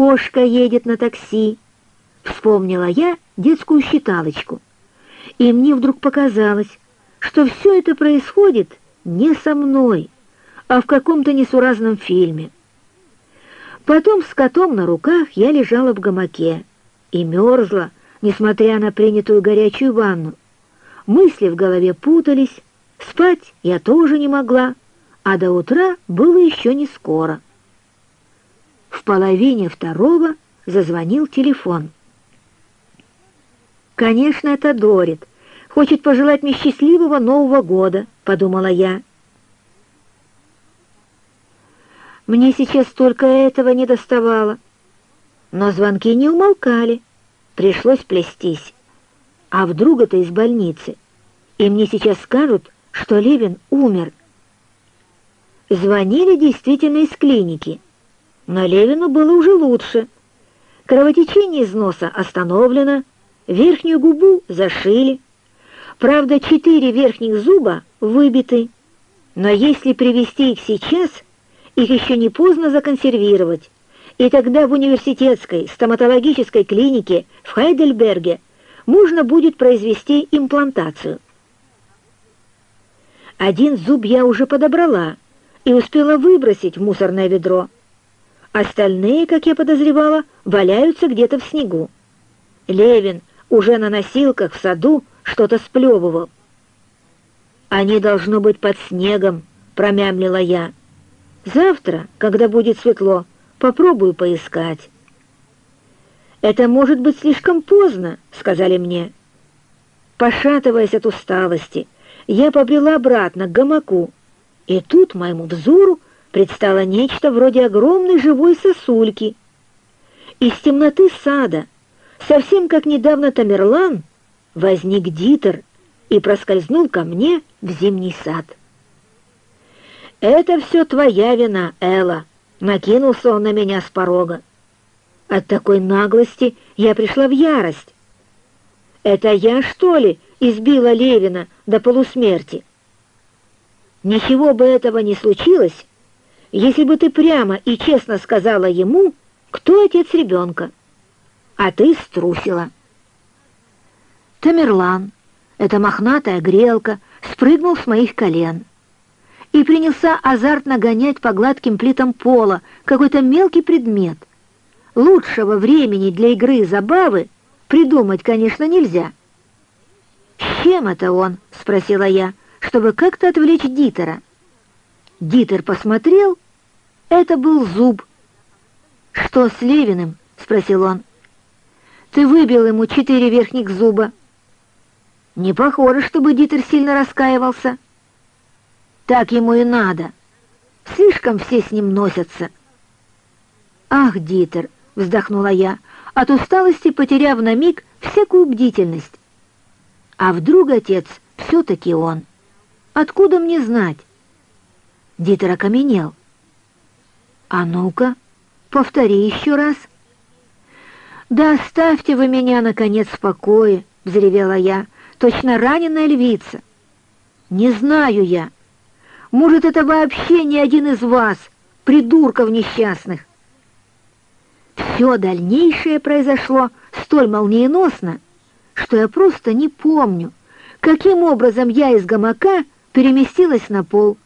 кошка едет на такси. Вспомнила я детскую считалочку. И мне вдруг показалось, что все это происходит не со мной, а в каком-то несуразном фильме. Потом с котом на руках я лежала в гамаке и мерзла, несмотря на принятую горячую ванну. Мысли в голове путались, спать я тоже не могла, а до утра было еще не скоро. В половине второго зазвонил телефон. «Конечно, это Дорит. Хочет пожелать мне счастливого Нового года», — подумала я. Мне сейчас только этого не доставало. Но звонки не умолкали. Пришлось плестись. А вдруг это из больницы? И мне сейчас скажут, что Левин умер. Звонили действительно из клиники. Но Левину было уже лучше. Кровотечение из носа остановлено, верхнюю губу зашили. Правда, четыре верхних зуба выбиты. Но если привести их сейчас их еще не поздно законсервировать, и тогда в университетской стоматологической клинике в Хайдельберге можно будет произвести имплантацию. Один зуб я уже подобрала и успела выбросить в мусорное ведро. Остальные, как я подозревала, валяются где-то в снегу. Левин уже на носилках в саду что-то сплевывал. «Они должно быть под снегом», — промямлила я. Завтра, когда будет светло, попробую поискать. «Это может быть слишком поздно», — сказали мне. Пошатываясь от усталости, я побрела обратно к гамаку, и тут моему взору предстало нечто вроде огромной живой сосульки. Из темноты сада, совсем как недавно Тамерлан, возник Дитер и проскользнул ко мне в зимний сад. «Это все твоя вина, Элла», — накинулся он на меня с порога. От такой наглости я пришла в ярость. «Это я, что ли, избила Левина до полусмерти?» «Ничего бы этого не случилось, если бы ты прямо и честно сказала ему, кто отец ребенка, а ты струсила». Тамерлан, эта мохнатая грелка, спрыгнул с моих колен — и принялся азартно гонять по гладким плитам пола какой-то мелкий предмет. Лучшего времени для игры и забавы придумать, конечно, нельзя. «С чем это он?» — спросила я, чтобы как-то отвлечь Дитера. Дитер посмотрел. Это был зуб. «Что с Левиным?» — спросил он. «Ты выбил ему четыре верхних зуба». «Не похоже, чтобы Дитер сильно раскаивался». Так ему и надо. Слишком все с ним носятся. «Ах, Дитер!» — вздохнула я, от усталости потеряв на миг всякую бдительность. «А вдруг отец все-таки он? Откуда мне знать?» Дитер окаменел. «А ну-ка, повтори еще раз». «Да оставьте вы меня, наконец, в покое!» — взревела я, точно раненая львица. «Не знаю я, может, это вообще не один из вас, придурков несчастных. Все дальнейшее произошло столь молниеносно, что я просто не помню, каким образом я из гамака переместилась на пол,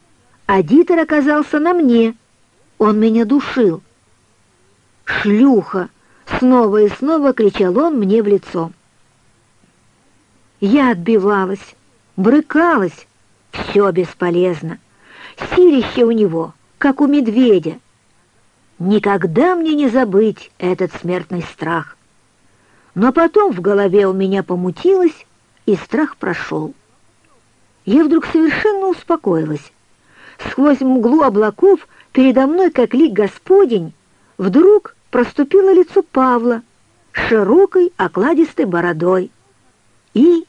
а Дитер оказался на мне. Он меня душил. «Шлюха!» — снова и снова кричал он мне в лицо. Я отбивалась, брыкалась. Все бесполезно. Силище у него, как у медведя. Никогда мне не забыть этот смертный страх. Но потом в голове у меня помутилось, и страх прошел. Я вдруг совершенно успокоилась. Сквозь мглу облаков передо мной, как лик Господень, вдруг проступило лицо Павла широкой окладистой бородой. И,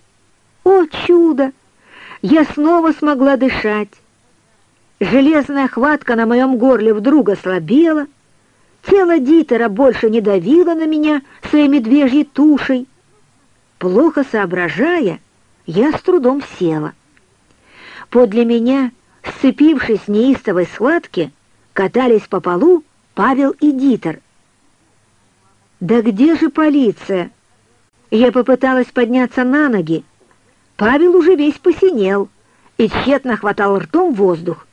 о чудо, я снова смогла дышать. Железная хватка на моем горле вдруг ослабела, тело Дитера больше не давило на меня своей медвежьей тушей. Плохо соображая, я с трудом села. Подле меня, сцепившись в неистовой схватке, катались по полу Павел и Дитер. Да где же полиция? Я попыталась подняться на ноги. Павел уже весь посинел и тщетно хватал ртом воздух.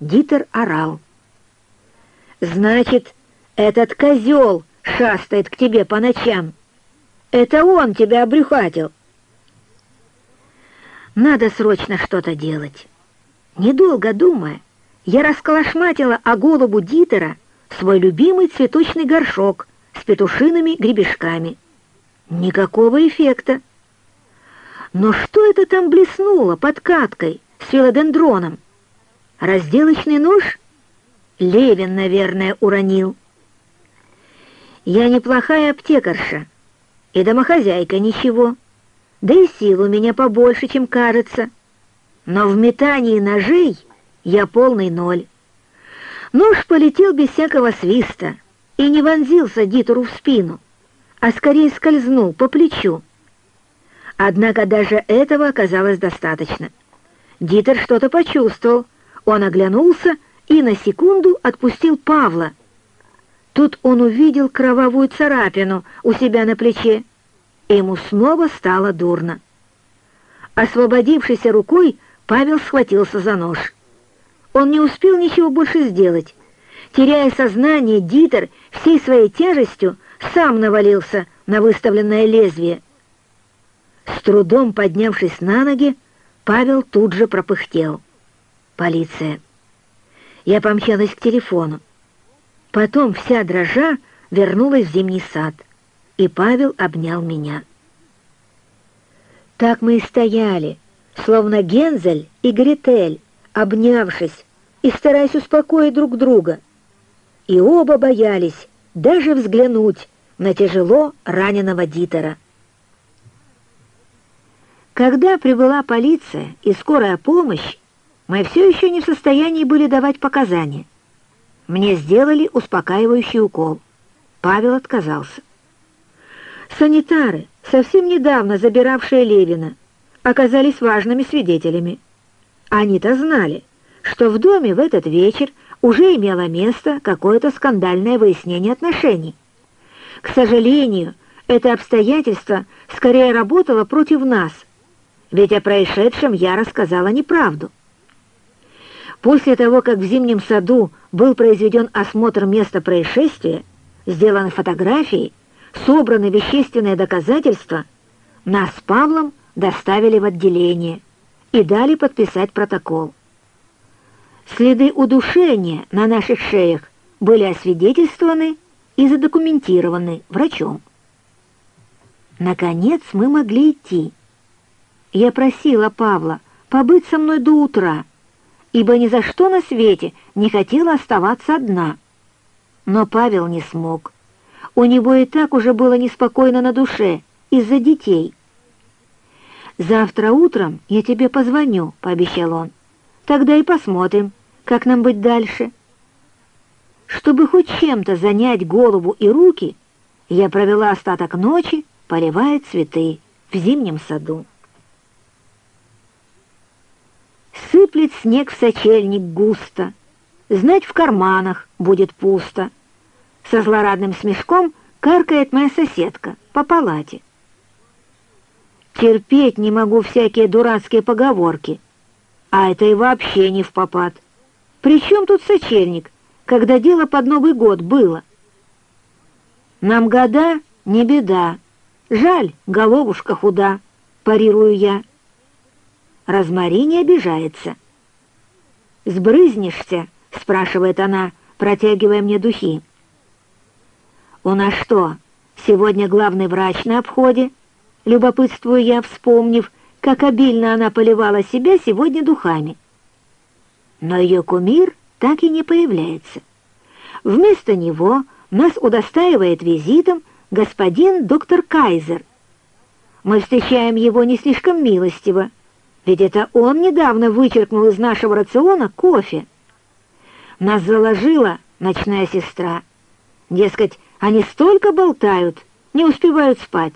Дитер орал. «Значит, этот козел шастает к тебе по ночам. Это он тебя обрюхатил». Надо срочно что-то делать. Недолго думая, я расколошматила о голубу Дитера свой любимый цветочный горшок с петушиными гребешками. Никакого эффекта. Но что это там блеснуло под каткой с филодендроном? Разделочный нож? Левин, наверное, уронил. Я неплохая аптекарша, и домохозяйка ничего, да и сил у меня побольше, чем кажется. Но в метании ножей я полный ноль. Нож полетел без всякого свиста и не вонзился Дитеру в спину, а скорее скользнул по плечу. Однако даже этого оказалось достаточно. Дитер что-то почувствовал, он оглянулся и на секунду отпустил Павла. Тут он увидел кровавую царапину у себя на плече, ему снова стало дурно. Освободившейся рукой Павел схватился за нож. Он не успел ничего больше сделать. Теряя сознание, Дитер всей своей тяжестью сам навалился на выставленное лезвие. С трудом поднявшись на ноги, Павел тут же пропыхтел. «Полиция!» Я помчалась к телефону. Потом вся дрожа вернулась в зимний сад, и Павел обнял меня. Так мы и стояли, словно Гензель и Гретель, обнявшись и стараясь успокоить друг друга. И оба боялись даже взглянуть на тяжело раненого Дитера. Когда прибыла полиция и скорая помощь, мы все еще не в состоянии были давать показания. Мне сделали успокаивающий укол. Павел отказался. Санитары, совсем недавно забиравшие Левина, оказались важными свидетелями. Они-то знали, что в доме в этот вечер уже имело место какое-то скандальное выяснение отношений. К сожалению, это обстоятельство скорее работало против нас, ведь о происшедшем я рассказала неправду. После того, как в зимнем саду был произведен осмотр места происшествия, сделаны фотографии, собраны вещественные доказательства, нас с Павлом доставили в отделение и дали подписать протокол. Следы удушения на наших шеях были освидетельствованы и задокументированы врачом. Наконец мы могли идти. Я просила Павла побыть со мной до утра, ибо ни за что на свете не хотела оставаться одна. Но Павел не смог. У него и так уже было неспокойно на душе из-за детей. «Завтра утром я тебе позвоню», — пообещал он. «Тогда и посмотрим, как нам быть дальше». Чтобы хоть чем-то занять голову и руки, я провела остаток ночи, поливая цветы в зимнем саду. Сыплет снег в сочельник густо, Знать в карманах будет пусто. Со злорадным смешком каркает моя соседка по палате. Терпеть не могу всякие дурацкие поговорки. А это и вообще не в попад. При чем тут сочельник, когда дело под Новый год было? Нам года не беда. Жаль, головушка худа, парирую я. Розмари не обижается. «Сбрызнешься?» — спрашивает она, протягивая мне духи. «У нас что, сегодня главный врач на обходе?» Любопытствую я, вспомнив, как обильно она поливала себя сегодня духами. Но ее кумир так и не появляется. Вместо него нас удостаивает визитом господин доктор Кайзер. Мы встречаем его не слишком милостиво, ведь это он недавно вычеркнул из нашего рациона кофе. Нас заложила ночная сестра. Дескать, они столько болтают, не успевают спать.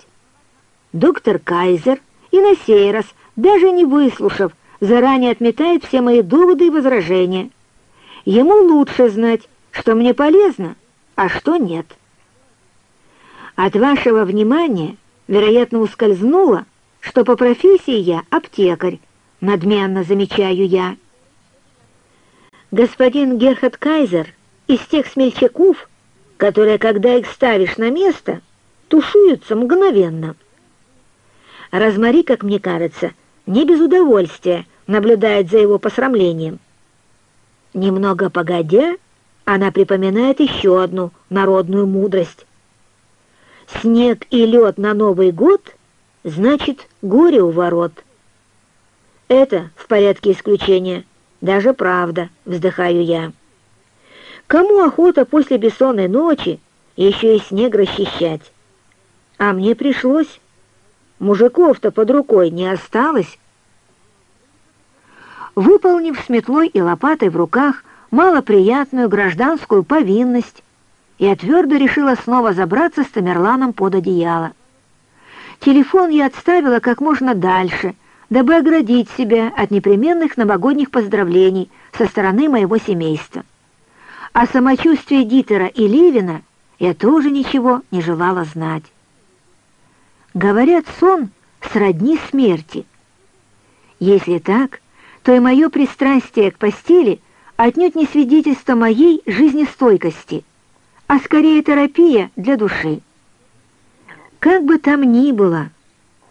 Доктор Кайзер и на сей раз, даже не выслушав, заранее отметает все мои доводы и возражения. Ему лучше знать, что мне полезно, а что нет. От вашего внимания, вероятно, ускользнуло, что по профессии я аптекарь, надменно замечаю я. Господин Герхард Кайзер из тех смельчаков, которые, когда их ставишь на место, тушуются мгновенно. Розмари, как мне кажется, не без удовольствия наблюдает за его посрамлением. Немного погодя, она припоминает еще одну народную мудрость. Снег и лед на Новый год значит горе у ворот. Это в порядке исключения, даже правда, вздыхаю я. Кому охота после бессонной ночи еще и снег расчищать? А мне пришлось. Мужиков-то под рукой не осталось. Выполнив с метлой и лопатой в руках малоприятную гражданскую повинность, я твердо решила снова забраться с Тамерланом под одеяло. Телефон я отставила как можно дальше, дабы оградить себя от непременных новогодних поздравлений со стороны моего семейства. О самочувствии Дитера и Ливина я тоже ничего не желала знать. Говорят, сон сродни смерти. Если так, то и мое пристрастие к постели отнюдь не свидетельство моей жизнестойкости, а скорее терапия для души. Как бы там ни было,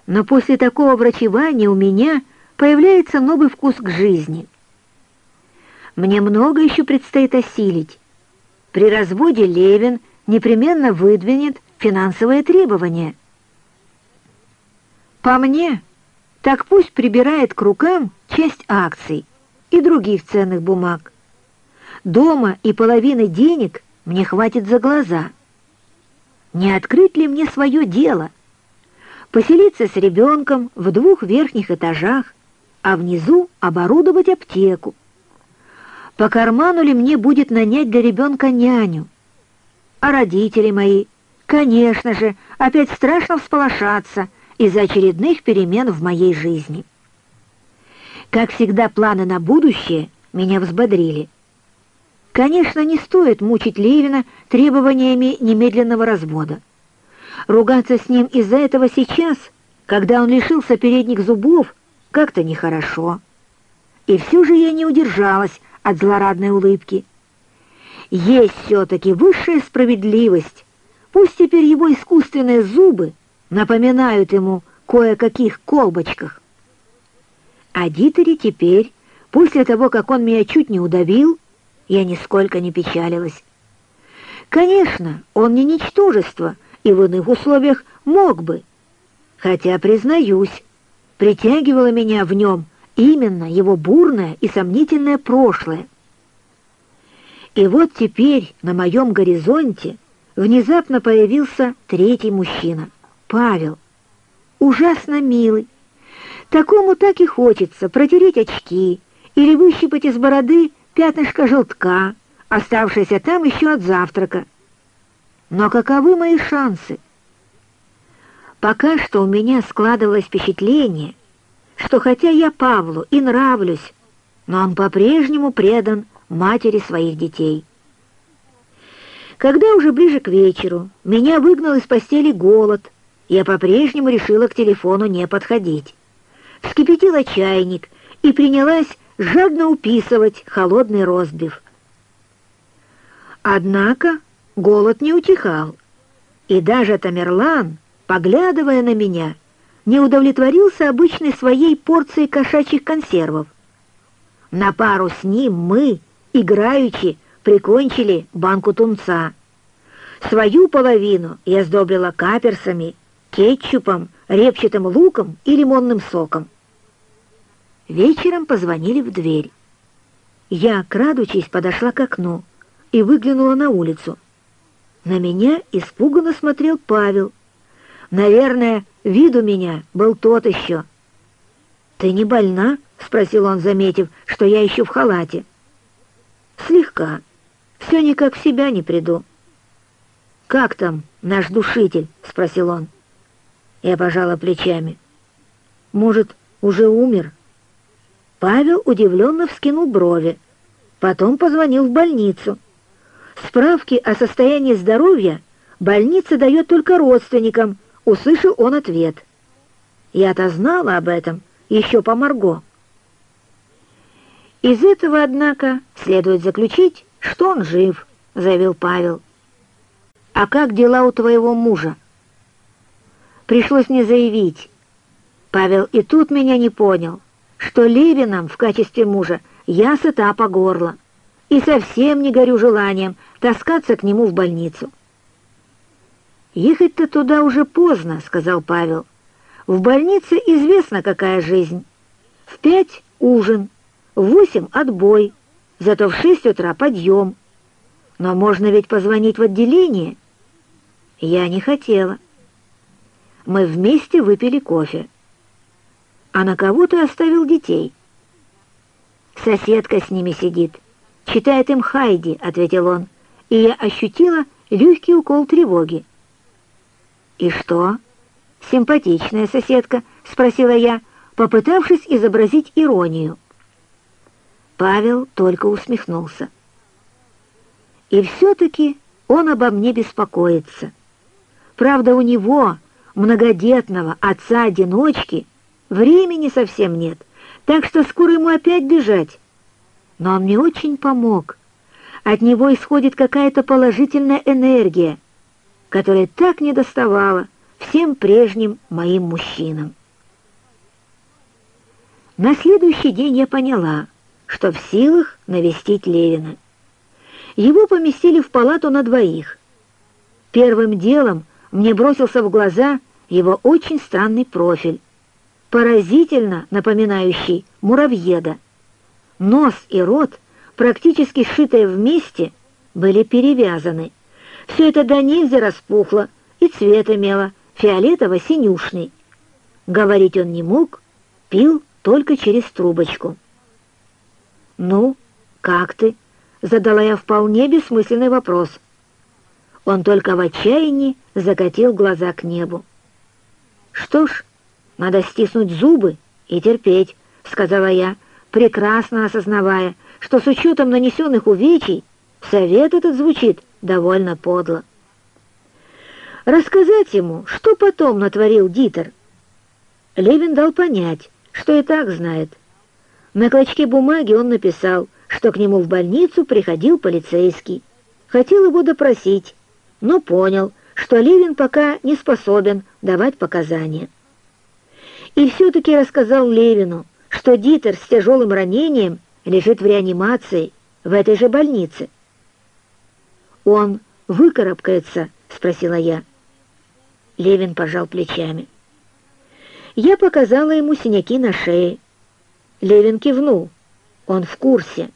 но после такого врачевания у меня появляется новый вкус к жизни. Мне много еще предстоит осилить. При разводе Левин непременно выдвинет финансовые требования. По мне, так пусть прибирает к рукам часть акций и других ценных бумаг. Дома и половины денег мне хватит за глаза. Не открыть ли мне свое дело? Поселиться с ребенком в двух верхних этажах, а внизу оборудовать аптеку. По карману ли мне будет нанять для ребенка няню? А родители мои, конечно же, опять страшно всполошаться из-за очередных перемен в моей жизни. Как всегда, планы на будущее меня взбодрили. Конечно, не стоит мучить Левина требованиями немедленного развода. Ругаться с ним из-за этого сейчас, когда он лишился передних зубов, как-то нехорошо. И все же я не удержалась от злорадной улыбки. Есть все-таки высшая справедливость. Пусть теперь его искусственные зубы напоминают ему кое-каких колбочках. А Дитере теперь, после того, как он меня чуть не удавил, я нисколько не печалилась. Конечно, он не ничтожество, и в иных условиях мог бы. Хотя, признаюсь, притягивало меня в нем именно его бурное и сомнительное прошлое. И вот теперь на моем горизонте внезапно появился третий мужчина, Павел. Ужасно милый. Такому так и хочется протереть очки или выщипать из бороды пятнышко желтка, оставшееся там еще от завтрака. Но каковы мои шансы? Пока что у меня складывалось впечатление, что хотя я Павлу и нравлюсь, но он по-прежнему предан матери своих детей. Когда уже ближе к вечеру меня выгнал из постели голод, я по-прежнему решила к телефону не подходить. Вскипятила чайник и принялась жадно уписывать холодный розбив. Однако голод не утихал, и даже Тамерлан, поглядывая на меня, не удовлетворился обычной своей порцией кошачьих консервов. На пару с ним мы, играючи, прикончили банку тунца. Свою половину я сдобрила каперсами, кетчупом, репчатым луком и лимонным соком. Вечером позвонили в дверь. Я, крадучись, подошла к окну и выглянула на улицу. На меня испуганно смотрел Павел. Наверное, вид у меня был тот еще. «Ты не больна?» — спросил он, заметив, что я еще в халате. «Слегка. Все никак в себя не приду». «Как там наш душитель?» — спросил он. Я пожала плечами. «Может, уже умер?» Павел удивленно вскинул брови. Потом позвонил в больницу. Справки о состоянии здоровья больница дает только родственникам, услышал он ответ. Я-то знала об этом еще по Марго. Из этого, однако, следует заключить, что он жив, заявил Павел. А как дела у твоего мужа? Пришлось мне заявить. Павел и тут меня не понял, что Левином в качестве мужа я сыта по горло и совсем не горю желанием таскаться к нему в больницу. «Ехать-то туда уже поздно», — сказал Павел. «В больнице известно, какая жизнь. В пять — ужин, в восемь — отбой, зато в шесть утра подъем. Но можно ведь позвонить в отделение». Я не хотела. Мы вместе выпили кофе. «А на кого ты оставил детей?» «Соседка с ними сидит. Читает им Хайди», — ответил он, и я ощутила легкий укол тревоги. «И что?» «Симпатичная соседка?» — спросила я, попытавшись изобразить иронию. Павел только усмехнулся. «И все-таки он обо мне беспокоится. Правда, у него, многодетного отца-одиночки, времени совсем нет, так что скоро ему опять бежать. Но он мне очень помог. От него исходит какая-то положительная энергия, которая так недоставала всем прежним моим мужчинам. На следующий день я поняла, что в силах навестить Левина. Его поместили в палату на двоих. Первым делом мне бросился в глаза его очень странный профиль, поразительно напоминающий муравьеда. Нос и рот, практически сшитые вместе, были перевязаны. Все это до нельзя распухло, и цвет имело фиолетово-синюшный. Говорить он не мог, пил только через трубочку. «Ну, как ты?» — задала я вполне бессмысленный вопрос. Он только в отчаянии закатил глаза к небу. «Что ж, надо стиснуть зубы и терпеть», — сказала я, прекрасно осознавая, что с учетом нанесенных увечий совет этот звучит довольно подло. Рассказать ему, что потом натворил Дитер. Левин дал понять, что и так знает. На клочке бумаги он написал, что к нему в больницу приходил полицейский. Хотел его допросить, но понял, что Левин пока не способен давать показания. И все-таки рассказал Левину, что Дитер с тяжелым ранением лежит в реанимации в этой же больнице. «Он выкарабкается?» — спросила я. Левин пожал плечами. Я показала ему синяки на шее. Левин кивнул. Он в курсе.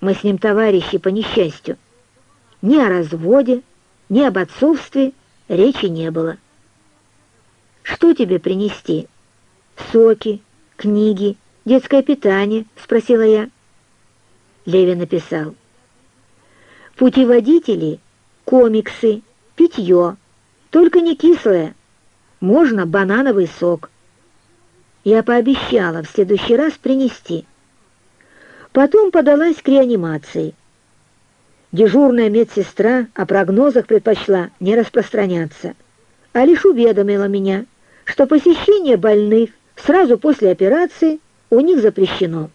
Мы с ним товарищи по несчастью. Ни о разводе, ни об отцовстве речи не было. «Что тебе принести? Соки, книги, детское питание?» — спросила я. Левин написал. «Путеводители, комиксы, питье, только не кислое. Можно банановый сок». Я пообещала в следующий раз принести. Потом подалась к реанимации. Дежурная медсестра о прогнозах предпочла не распространяться, а лишь уведомила меня, что посещение больных сразу после операции у них запрещено.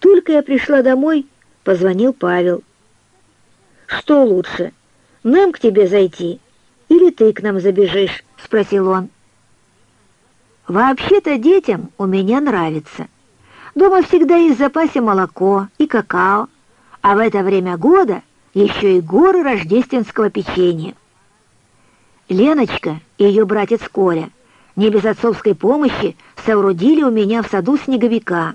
Только я пришла домой, позвонил Павел. «Что лучше, нам к тебе зайти или ты к нам забежишь?» — спросил он. «Вообще-то детям у меня нравится. Дома всегда есть в запасе молоко и какао, а в это время года еще и горы рождественского печенья. Леночка и ее братец Коля не без отцовской помощи соорудили у меня в саду снеговика,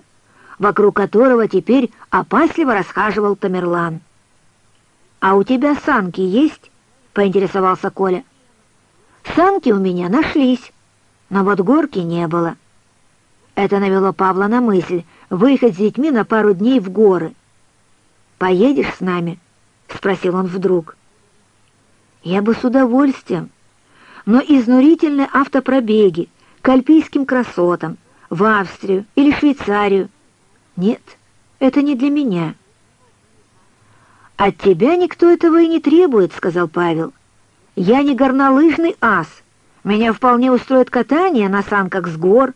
вокруг которого теперь опасливо расхаживал Тамерлан. «А у тебя санки есть?» — поинтересовался Коля. «Санки у меня нашлись, но вот горки не было». Это навело Павла на мысль выехать с детьми на пару дней в горы — «Поедешь с нами?» — спросил он вдруг. «Я бы с удовольствием, но изнурительные автопробеги к альпийским красотам, в Австрию или Швейцарию. Нет, это не для меня». «От тебя никто этого и не требует», — сказал Павел. «Я не горнолыжный ас. Меня вполне устроит катание на санках с гор,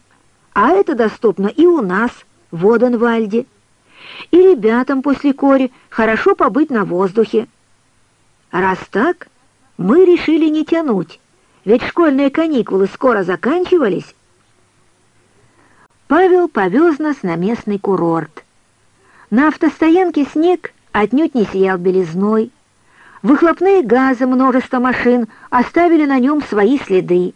а это доступно и у нас, в Оденвальде. И ребятам после кори хорошо побыть на воздухе. Раз так, мы решили не тянуть, ведь школьные каникулы скоро заканчивались». Павел повез нас на местный курорт. На автостоянке снег отнюдь не сиял белизной. Выхлопные газы множества машин оставили на нем свои следы.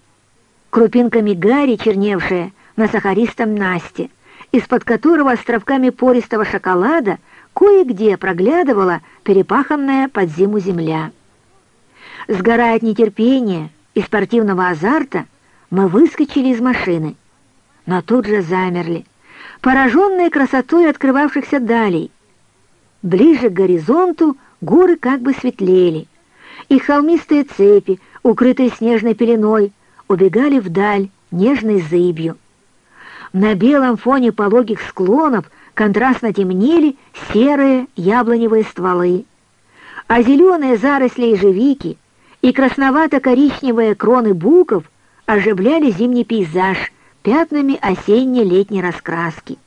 Крупинками гари, черневшая на сахаристом Насте, из-под которого островками пористого шоколада кое-где проглядывала перепаханная под зиму земля. Сгорая от нетерпения и спортивного азарта, мы выскочили из машины, но тут же замерли, пораженные красотой открывавшихся далей, Ближе к горизонту горы как бы светлели, и холмистые цепи, укрытые снежной пеленой, убегали вдаль нежной зыбью. На белом фоне пологих склонов контрастно темнели серые яблоневые стволы, а зеленые заросли ежевики и красновато-коричневые кроны буков оживляли зимний пейзаж пятнами осенне-летней раскраски.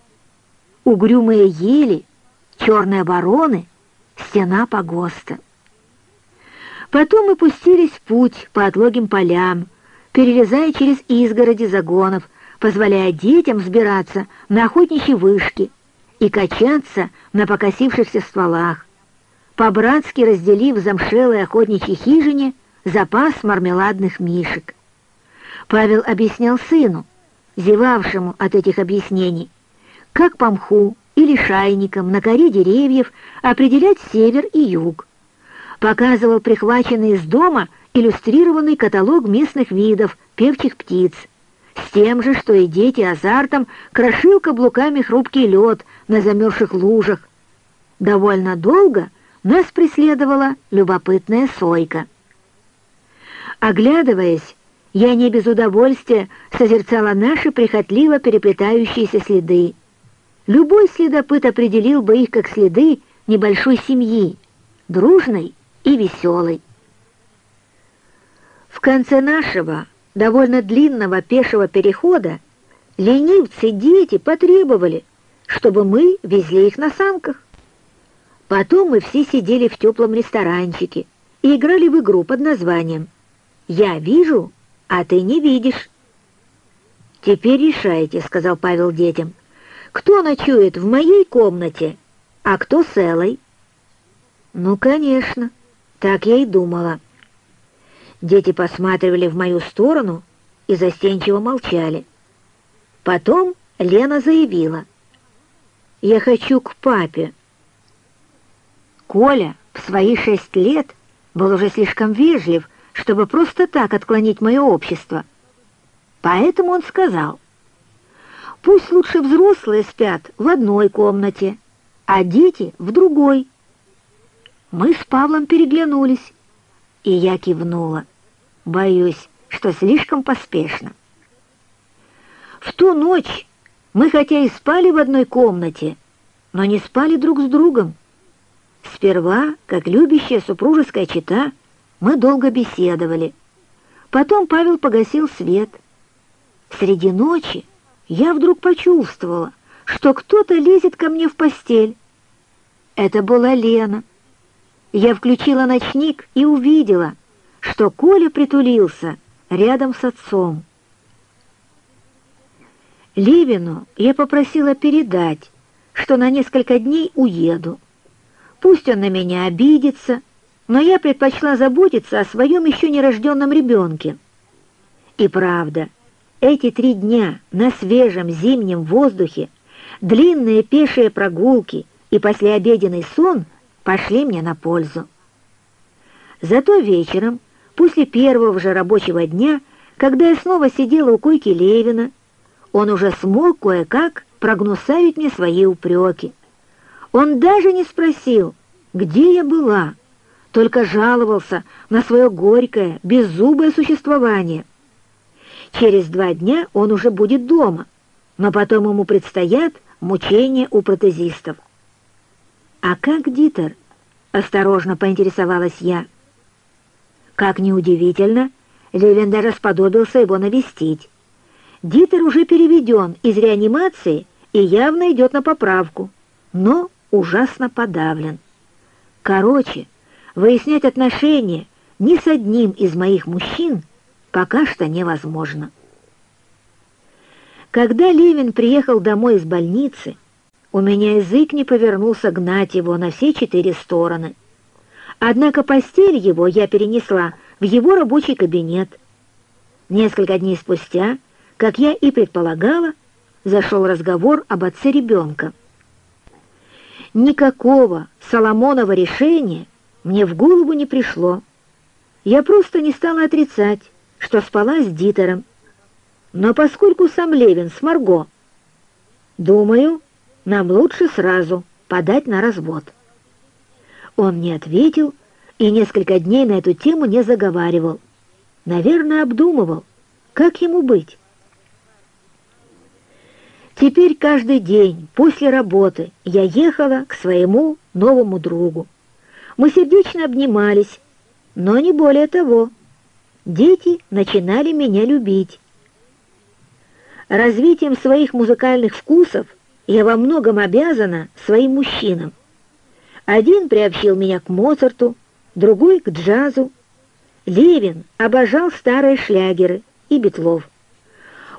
Угрюмые ели — черные вороны, стена погоста. Потом мы пустились в путь по отлогим полям, перелезая через изгороди загонов, позволяя детям взбираться на охотничьи вышки и качаться на покосившихся стволах, по-братски разделив замшелой охотничьей хижине запас мармеладных мишек. Павел объяснял сыну, зевавшему от этих объяснений, как по мху или шайником на коре деревьев определять север и юг. Показывал прихваченный из дома иллюстрированный каталог местных видов певчих птиц, с тем же, что и дети азартом крошил каблуками хрупкий лед на замерзших лужах. Довольно долго нас преследовала любопытная сойка. Оглядываясь, я не без удовольствия созерцала наши прихотливо переплетающиеся следы, Любой следопыт определил бы их как следы небольшой семьи, дружной и веселой. В конце нашего, довольно длинного пешего перехода, ленивцы-дети потребовали, чтобы мы везли их на санках. Потом мы все сидели в теплом ресторанчике и играли в игру под названием «Я вижу, а ты не видишь». «Теперь решайте», — сказал Павел детям, — кто ночует в моей комнате, а кто с Элой?» «Ну, конечно, так я и думала». Дети посматривали в мою сторону и застенчиво молчали. Потом Лена заявила. «Я хочу к папе». Коля в свои шесть лет был уже слишком вежлив, чтобы просто так отклонить мое общество. Поэтому он сказал, Пусть лучше взрослые спят в одной комнате, а дети в другой. Мы с Павлом переглянулись, и я кивнула. Боюсь, что слишком поспешно. В ту ночь мы хотя и спали в одной комнате, но не спали друг с другом. Сперва, как любящая супружеская чета, мы долго беседовали. Потом Павел погасил свет. Среди ночи я вдруг почувствовала, что кто-то лезет ко мне в постель. Это была Лена. Я включила ночник и увидела, что Коля притулился рядом с отцом. Левину я попросила передать, что на несколько дней уеду. Пусть он на меня обидится, но я предпочла заботиться о своем еще нерожденном ребенке. И правда, эти три дня на свежем зимнем воздухе, длинные пешие прогулки и послеобеденный сон пошли мне на пользу. Зато вечером, после первого же рабочего дня, когда я снова сидела у койки Левина, он уже смог кое-как прогнусавить мне свои упреки. Он даже не спросил, где я была, только жаловался на свое горькое, беззубое существование — Через два дня он уже будет дома, но потом ему предстоят мучения у протезистов. «А как Дитер?» — осторожно поинтересовалась я. Как неудивительно, Левин даже сподобился его навестить. Дитер уже переведен из реанимации и явно идет на поправку, но ужасно подавлен. Короче, выяснять отношения ни с одним из моих мужчин пока что невозможно. Когда Левин приехал домой из больницы, у меня язык не повернулся гнать его на все четыре стороны. Однако постель его я перенесла в его рабочий кабинет. Несколько дней спустя, как я и предполагала, зашел разговор об отце ребенка. Никакого Соломонова решения мне в голову не пришло. Я просто не стала отрицать, что спала с Дитером, но поскольку сам Левин с Марго, думаю, нам лучше сразу подать на развод. Он не ответил и несколько дней на эту тему не заговаривал. Наверное, обдумывал, как ему быть. Теперь каждый день после работы я ехала к своему новому другу. Мы сердечно обнимались, но не более того. Дети начинали меня любить. Развитием своих музыкальных вкусов я во многом обязана своим мужчинам. Один приобщил меня к Моцарту, другой — к джазу. Левин обожал старые шлягеры и Бетлов.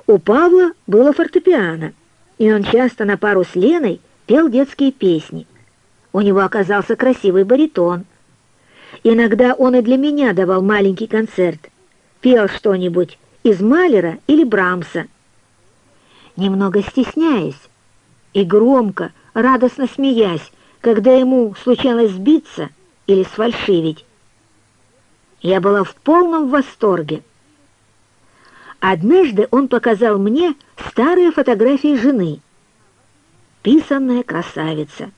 У Павла было фортепиано, и он часто на пару с Леной пел детские песни. У него оказался красивый баритон. Иногда он и для меня давал маленький концерт, пел что-нибудь из Малера или Брамса — немного стесняясь и громко, радостно смеясь, когда ему случалось сбиться или сфальшивить. Я была в полном восторге. Однажды он показал мне старые фотографии жены. Писанная красавица,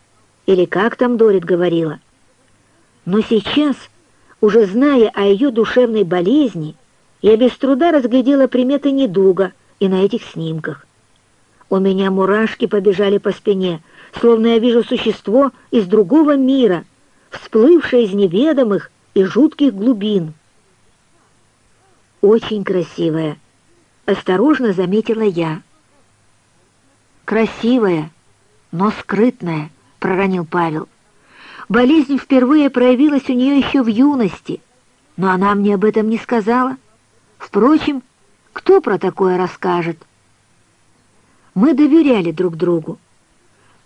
или как там Дорит говорила. Но сейчас, уже зная о ее душевной болезни, я без труда разглядела приметы недуга и на этих снимках. У меня мурашки побежали по спине, словно я вижу существо из другого мира, всплывшее из неведомых и жутких глубин. «Очень красивая», — осторожно заметила я. «Красивая, но скрытная», — проронил Павел. «Болезнь впервые проявилась у нее еще в юности, но она мне об этом не сказала. Впрочем, кто про такое расскажет?» Мы доверяли друг другу.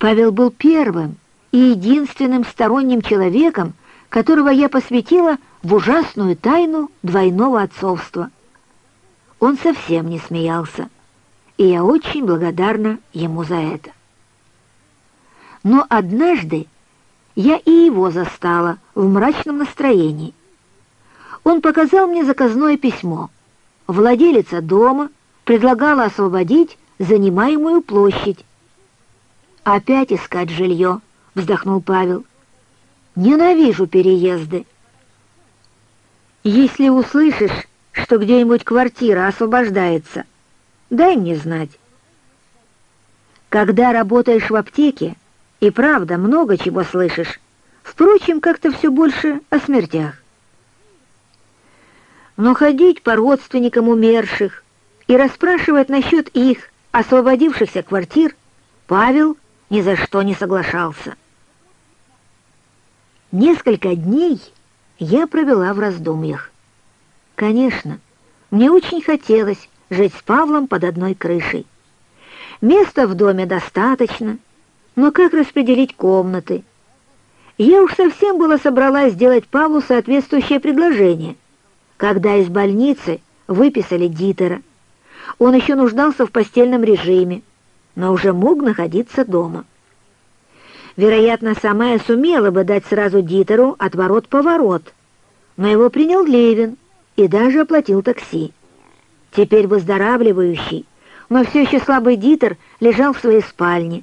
Павел был первым и единственным сторонним человеком, которого я посвятила в ужасную тайну двойного отцовства. Он совсем не смеялся, и я очень благодарна ему за это. Но однажды я и его застала в мрачном настроении. Он показал мне заказное письмо. Владелица дома предлагала освободить занимаемую площадь. «Опять искать жилье», — вздохнул Павел. «Ненавижу переезды». «Если услышишь, что где-нибудь квартира освобождается, дай мне знать». Когда работаешь в аптеке, и правда много чего слышишь, впрочем, как-то все больше о смертях. Но ходить по родственникам умерших и расспрашивать насчет их освободившихся квартир Павел ни за что не соглашался. Несколько дней я провела в раздумьях. Конечно, мне очень хотелось жить с Павлом под одной крышей. Места в доме достаточно, но как распределить комнаты? Я уж совсем было собралась сделать Павлу соответствующее предложение, когда из больницы выписали Дитера. Он еще нуждался в постельном режиме, но уже мог находиться дома. Вероятно, сама я сумела бы дать сразу Дитеру отворот-поворот, но его принял Левин и даже оплатил такси. Теперь выздоравливающий, но все еще слабый Дитер лежал в своей спальне,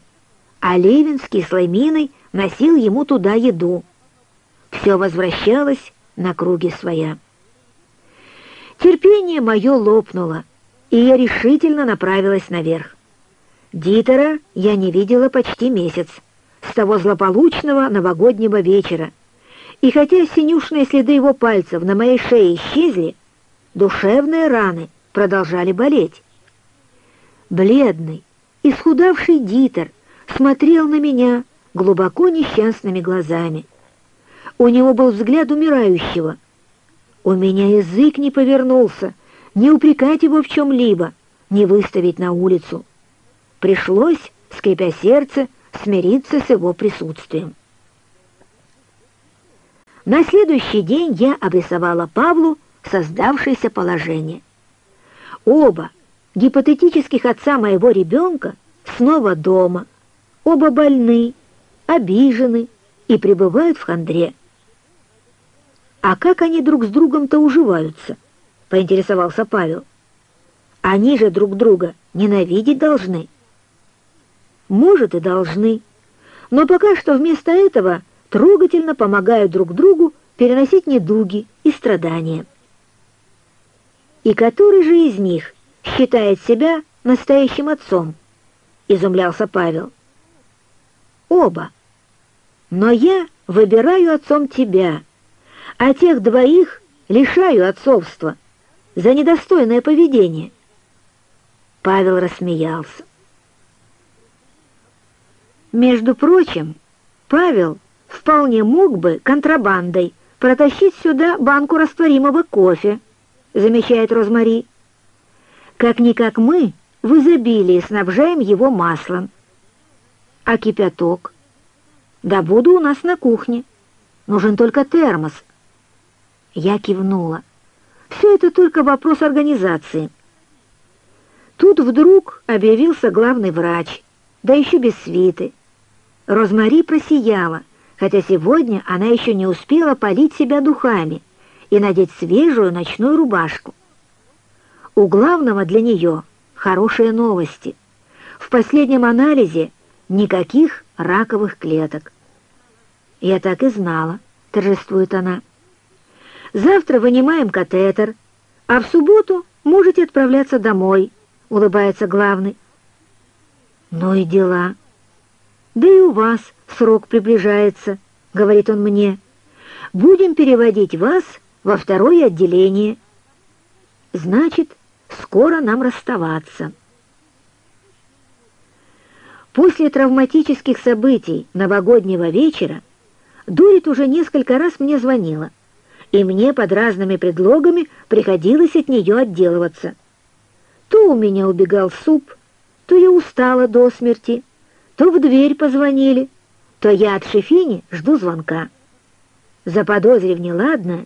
а Левин с кислой миной носил ему туда еду. Все возвращалось на круги своя. Терпение мое лопнуло, и я решительно направилась наверх. Дитера я не видела почти месяц, с того злополучного новогоднего вечера, И хотя синюшные следы его пальцев на моей шее исчезли, душевные раны продолжали болеть. Бледный, исхудавший Дитер смотрел на меня глубоко несчастными глазами. У него был взгляд умирающего. У меня язык не повернулся, не упрекать его в чем-либо, не выставить на улицу. Пришлось, скрипя сердце, смириться с его присутствием. На следующий день я обрисовала Павлу создавшееся положение. Оба гипотетических отца моего ребенка снова дома, оба больны, обижены и пребывают в хандре. «А как они друг с другом-то уживаются?» — поинтересовался Павел. «Они же друг друга ненавидеть должны». «Может, и должны, но пока что вместо этого трогательно помогают друг другу переносить недуги и страдания». «И который же из них считает себя настоящим отцом?» — изумлялся Павел. «Оба. Но я выбираю отцом тебя» а тех двоих лишаю отцовства за недостойное поведение. Павел рассмеялся. Между прочим, Павел вполне мог бы контрабандой протащить сюда банку растворимого кофе, замечает Розмари. Как-никак мы в изобилии снабжаем его маслом. А кипяток? Да буду у нас на кухне. Нужен только термос — я кивнула. Все это только вопрос организации. Тут вдруг объявился главный врач, да еще без свиты. Розмари просияла, хотя сегодня она еще не успела полить себя духами и надеть свежую ночную рубашку. У главного для нее хорошие новости. В последнем анализе никаких раковых клеток. «Я так и знала», — торжествует она. Завтра вынимаем катетер, а в субботу можете отправляться домой», — улыбается главный. «Ну и дела. Да и у вас срок приближается», — говорит он мне. «Будем переводить вас во второе отделение. Значит, скоро нам расставаться». После травматических событий новогоднего вечера Дорит уже несколько раз мне звонила и мне под разными предлогами приходилось от нее отделываться. То у меня убегал суп, то я устала до смерти, то в дверь позвонили, то я от Шефини жду звонка. Заподозрив неладное,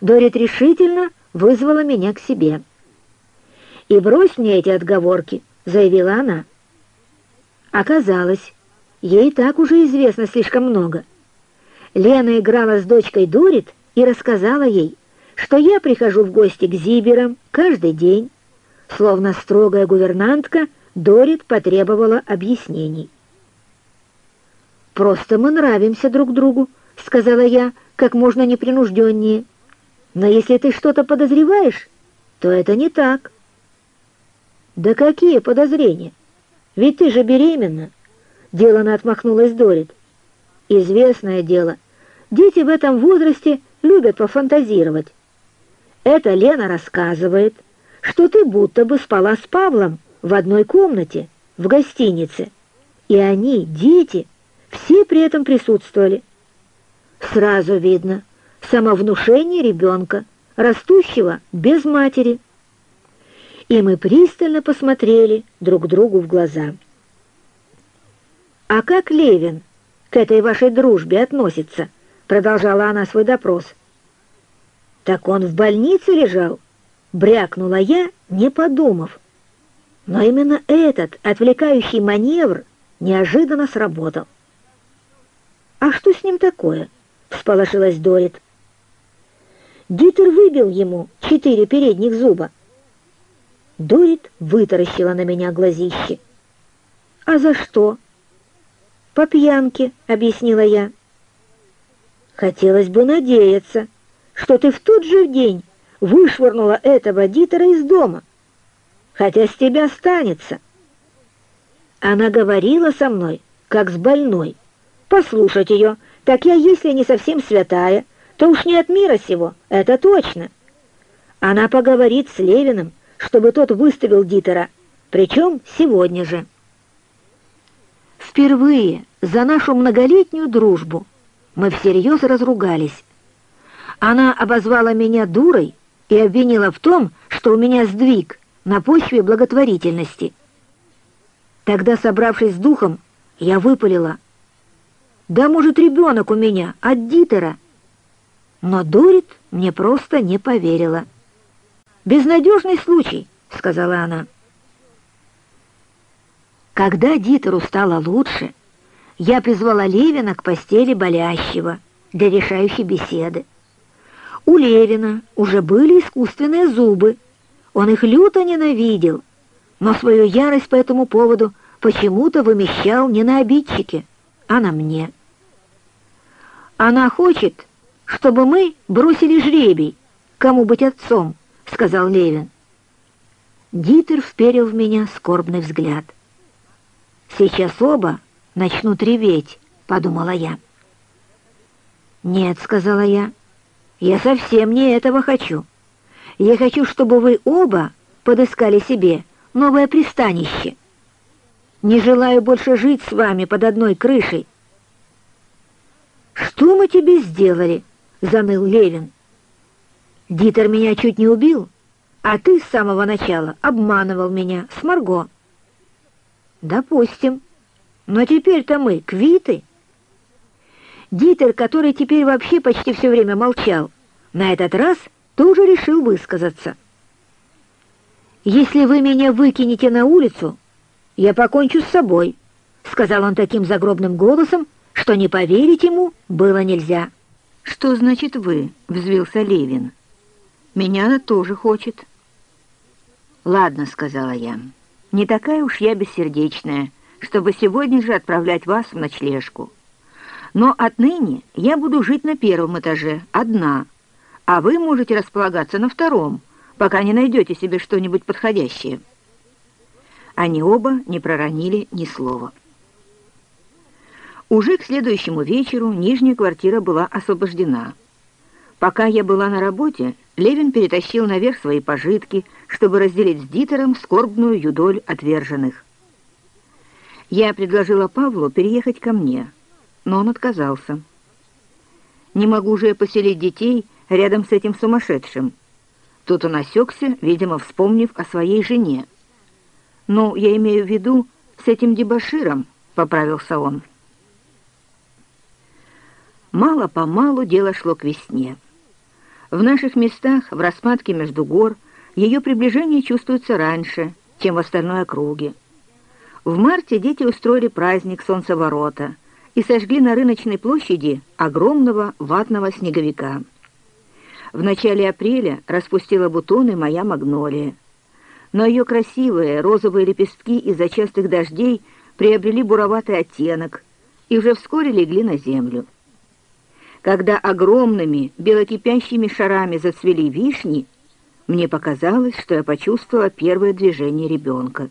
Дорит решительно вызвала меня к себе. «И брось мне эти отговорки», — заявила она. Оказалось, ей так уже известно слишком много. Лена играла с дочкой Дорит — и рассказала ей, что я прихожу в гости к Зиберам каждый день. Словно строгая гувернантка, Дорит потребовала объяснений. «Просто мы нравимся друг другу», — сказала я, как можно непринужденнее. «Но если ты что-то подозреваешь, то это не так». «Да какие подозрения? Ведь ты же беременна!» Делано отмахнулась Дорит. «Известное дело. Дети в этом возрасте любят пофантазировать. Это Лена рассказывает, что ты будто бы спала с Павлом в одной комнате, в гостинице, и они, дети, все при этом присутствовали. Сразу видно самовнушение ребенка, растущего без матери. И мы пристально посмотрели друг другу в глаза. «А как Левин к этой вашей дружбе относится?» продолжала она свой допрос. «Так он в больнице лежал?» — брякнула я, не подумав. Но именно этот отвлекающий маневр неожиданно сработал. «А что с ним такое?» — всполошилась Дорит. Дитер выбил ему четыре передних зуба. Дорит вытаращила на меня глазище. «А за что?» «По пьянке», — объяснила я. Хотелось бы надеяться, что ты в тот же день вышвырнула этого Дитера из дома, хотя с тебя останется. Она говорила со мной, как с больной. Послушать ее, так я, если не совсем святая, то уж не от мира сего, это точно. Она поговорит с Левиным, чтобы тот выставил Дитера, причем сегодня же. Впервые за нашу многолетнюю дружбу мы всерьез разругались. Она обозвала меня дурой и обвинила в том, что у меня сдвиг на почве благотворительности. Тогда, собравшись с духом, я выпалила. «Да, может, ребенок у меня от Дитера?» Но Дорит мне просто не поверила. «Безнадежный случай», — сказала она. Когда Дитеру стало лучше, я призвала Левина к постели болящего для решающей беседы. У Левина уже были искусственные зубы. Он их люто ненавидел, но свою ярость по этому поводу почему-то вымещал не на обидчике, а на мне. «Она хочет, чтобы мы бросили жребий, кому быть отцом», — сказал Левин. Дитер вперил в меня скорбный взгляд. «Сейчас оба начнут реветь», — подумала я. «Нет», — сказала я, — «я совсем не этого хочу. Я хочу, чтобы вы оба подыскали себе новое пристанище. Не желаю больше жить с вами под одной крышей». «Что мы тебе сделали?» — заныл Левин. «Дитер меня чуть не убил, а ты с самого начала обманывал меня с Марго». «Допустим. Но теперь-то мы квиты». Дитер, который теперь вообще почти все время молчал, на этот раз тоже решил высказаться. «Если вы меня выкинете на улицу, я покончу с собой», — сказал он таким загробным голосом, что не поверить ему было нельзя. «Что значит «вы»?» — взвился Левин. «Меня она тоже хочет». «Ладно», — сказала я. Не такая уж я бессердечная, чтобы сегодня же отправлять вас в ночлежку. Но отныне я буду жить на первом этаже, одна, а вы можете располагаться на втором, пока не найдете себе что-нибудь подходящее». Они оба не проронили ни слова. Уже к следующему вечеру нижняя квартира была освобождена. Пока я была на работе, Левин перетащил наверх свои пожитки, чтобы разделить с Дитером скорбную юдоль отверженных. Я предложила Павлу переехать ко мне, но он отказался. «Не могу же я поселить детей рядом с этим сумасшедшим». Тут он осекся, видимо, вспомнив о своей жене. «Ну, я имею в виду с этим дебоширом», — поправился он. Мало-помалу дело шло к весне. В наших местах, в распадке между гор, ее приближение чувствуется раньше, чем в остальной округе. В марте дети устроили праздник солнцеворота и сожгли на рыночной площади огромного ватного снеговика. В начале апреля распустила бутоны моя магнолия. Но ее красивые розовые лепестки из-за частых дождей приобрели буроватый оттенок и уже вскоре легли на землю. Когда огромными белокипящими шарами зацвели вишни, мне показалось, что я почувствовала первое движение ребенка.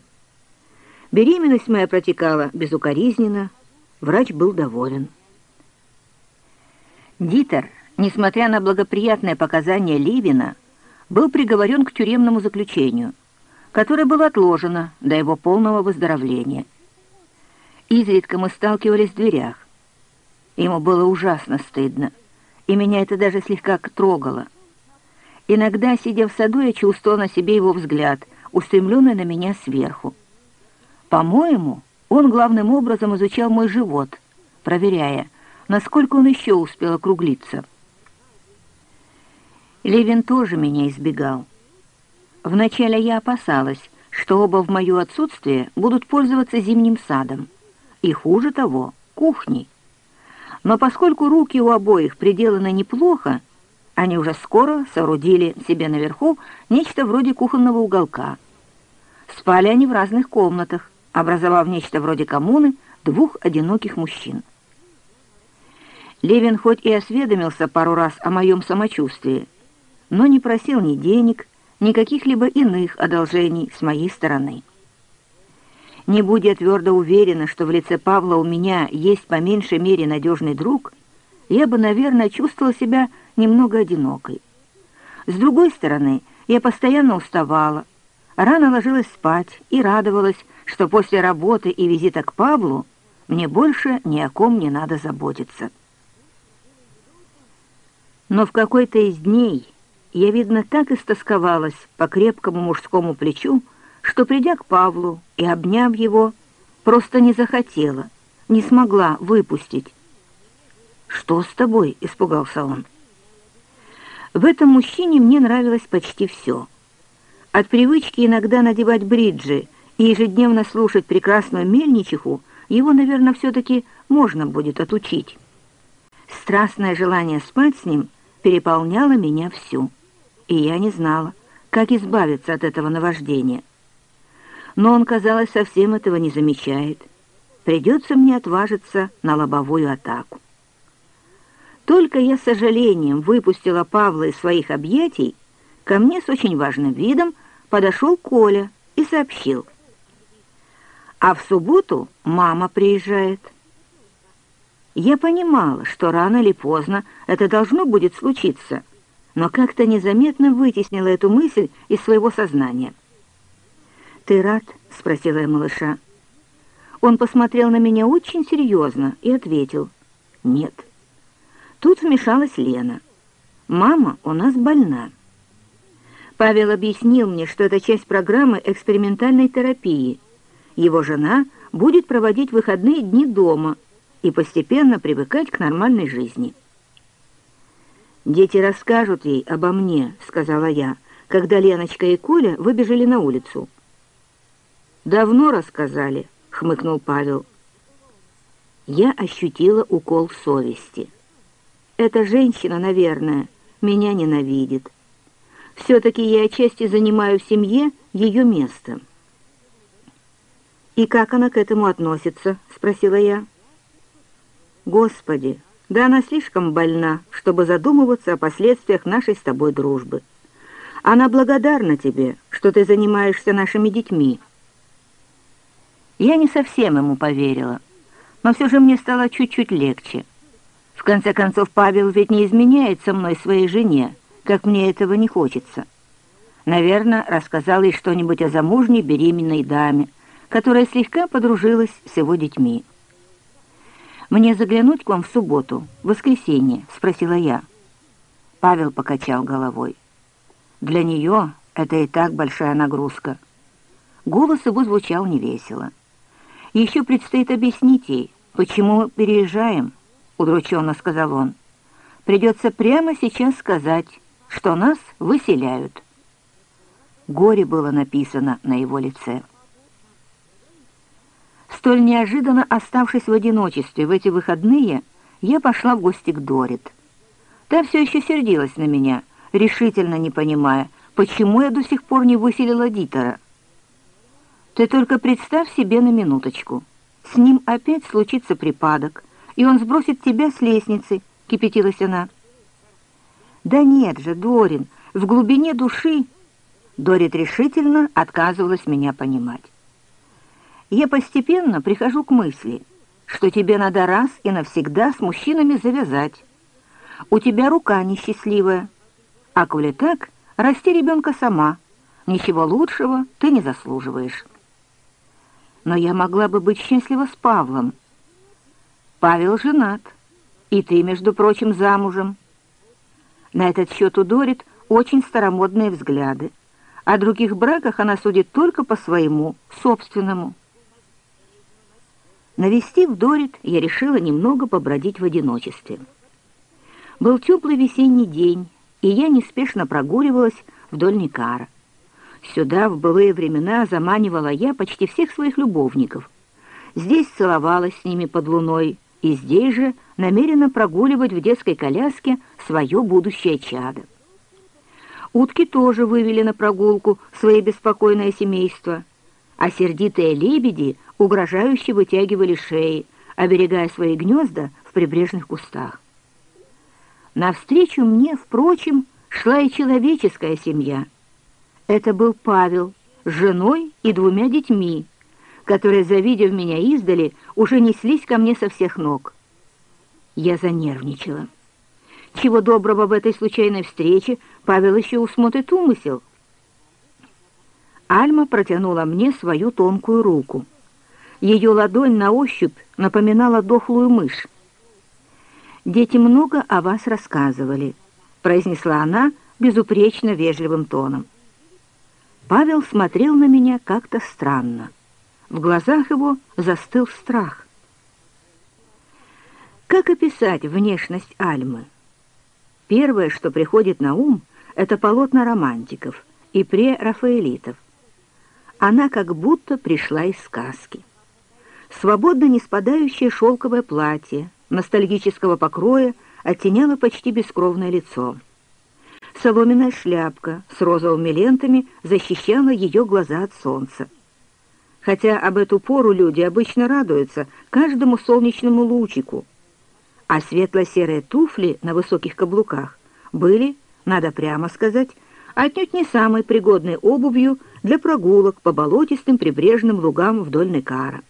Беременность моя протекала безукоризненно, врач был доволен. Дитер, несмотря на благоприятное показание Ливина, был приговорен к тюремному заключению, которое было отложено до его полного выздоровления. Изредка мы сталкивались в дверях. Ему было ужасно стыдно, и меня это даже слегка трогало. Иногда, сидя в саду, я чувствовала на себе его взгляд, устремленный на меня сверху. По-моему, он главным образом изучал мой живот, проверяя, насколько он еще успел округлиться. Левин тоже меня избегал. Вначале я опасалась, что оба в мое отсутствие будут пользоваться зимним садом, и, хуже того, кухней. Но поскольку руки у обоих приделаны неплохо, они уже скоро соорудили себе наверху нечто вроде кухонного уголка. Спали они в разных комнатах, образовав нечто вроде коммуны двух одиноких мужчин. Левин хоть и осведомился пару раз о моем самочувствии, но не просил ни денег, ни каких-либо иных одолжений с моей стороны. Не будь я твердо уверена, что в лице Павла у меня есть по меньшей мере надежный друг, я бы, наверное, чувствовала себя немного одинокой. С другой стороны, я постоянно уставала, рано ложилась спать и радовалась, что после работы и визита к Павлу мне больше ни о ком не надо заботиться. Но в какой-то из дней я, видно, так истосковалась по крепкому мужскому плечу, что, придя к Павлу и обняв его, просто не захотела, не смогла выпустить. «Что с тобой?» — испугался он. В этом мужчине мне нравилось почти все. От привычки иногда надевать бриджи и ежедневно слушать прекрасную мельничиху его, наверное, все-таки можно будет отучить. Страстное желание спать с ним переполняло меня всю, и я не знала, как избавиться от этого наваждения. Но он, казалось, совсем этого не замечает. Придется мне отважиться на лобовую атаку. Только я с сожалением выпустила Павла из своих объятий, ко мне с очень важным видом подошел Коля и сообщил. А в субботу мама приезжает. Я понимала, что рано или поздно это должно будет случиться, но как-то незаметно вытеснила эту мысль из своего сознания. «Ты рад?» — спросила я малыша. Он посмотрел на меня очень серьезно и ответил «Нет». Тут вмешалась Лена. «Мама у нас больна». Павел объяснил мне, что это часть программы экспериментальной терапии. Его жена будет проводить выходные дни дома и постепенно привыкать к нормальной жизни. «Дети расскажут ей обо мне», — сказала я, когда Леночка и Коля выбежали на улицу. «Давно рассказали», — хмыкнул Павел. Я ощутила укол совести. Эта женщина, наверное, меня ненавидит. Все-таки я отчасти занимаю в семье ее место. «И как она к этому относится?» — спросила я. «Господи, да она слишком больна, чтобы задумываться о последствиях нашей с тобой дружбы. Она благодарна тебе, что ты занимаешься нашими детьми». Я не совсем ему поверила, но все же мне стало чуть-чуть легче. В конце концов, Павел ведь не изменяет со мной своей жене, как мне этого не хочется. Наверное, рассказал ей что-нибудь о замужней беременной даме, которая слегка подружилась с его детьми. «Мне заглянуть к вам в субботу, в воскресенье?» — спросила я. Павел покачал головой. «Для нее это и так большая нагрузка». Голос его звучал невесело. «Еще предстоит объяснить ей, почему переезжаем», — удрученно сказал он. «Придется прямо сейчас сказать, что нас выселяют». Горе было написано на его лице. Столь неожиданно оставшись в одиночестве в эти выходные, я пошла в гости к Дорит. Та все еще сердилась на меня, решительно не понимая, почему я до сих пор не выселила Дитера. «Ты только представь себе на минуточку. С ним опять случится припадок, и он сбросит тебя с лестницы», — кипятилась она. «Да нет же, Дорин, в глубине души...» Дорит решительно отказывалась меня понимать. «Я постепенно прихожу к мысли, что тебе надо раз и навсегда с мужчинами завязать. У тебя рука несчастливая, а коли так, расти ребенка сама. Ничего лучшего ты не заслуживаешь». «Но я могла бы быть счастлива с Павлом», Павел женат, и ты, между прочим, замужем. На этот счет у Дорит очень старомодные взгляды. О других браках она судит только по своему, собственному. Навестив Дорит, я решила немного побродить в одиночестве. Был теплый весенний день, и я неспешно прогуливалась вдоль Никара. Сюда в былые времена заманивала я почти всех своих любовников. Здесь целовалась с ними под луной, и здесь же намерена прогуливать в детской коляске свое будущее чадо. Утки тоже вывели на прогулку свое беспокойное семейство, а сердитые лебеди угрожающе вытягивали шеи, оберегая свои гнезда в прибрежных кустах. Навстречу мне, впрочем, шла и человеческая семья. Это был Павел с женой и двумя детьми, которые, завидев меня издали, уже неслись ко мне со всех ног. Я занервничала. Чего доброго в этой случайной встрече Павел еще усмотрит умысел. Альма протянула мне свою тонкую руку. Ее ладонь на ощупь напоминала дохлую мышь. «Дети много о вас рассказывали», — произнесла она безупречно вежливым тоном. Павел смотрел на меня как-то странно. В глазах его застыл страх. Как описать внешность Альмы? Первое, что приходит на ум, это полотна романтиков и прерафаэлитов. Она как будто пришла из сказки. Свободно не спадающее шелковое платье, ностальгического покроя, оттеняло почти бескровное лицо. Соломенная шляпка с розовыми лентами защищала ее глаза от солнца. Хотя об эту пору люди обычно радуются каждому солнечному лучику, а светло-серые туфли на высоких каблуках были, надо прямо сказать, отнюдь не самой пригодной обувью для прогулок по болотистым прибрежным лугам вдоль Некара.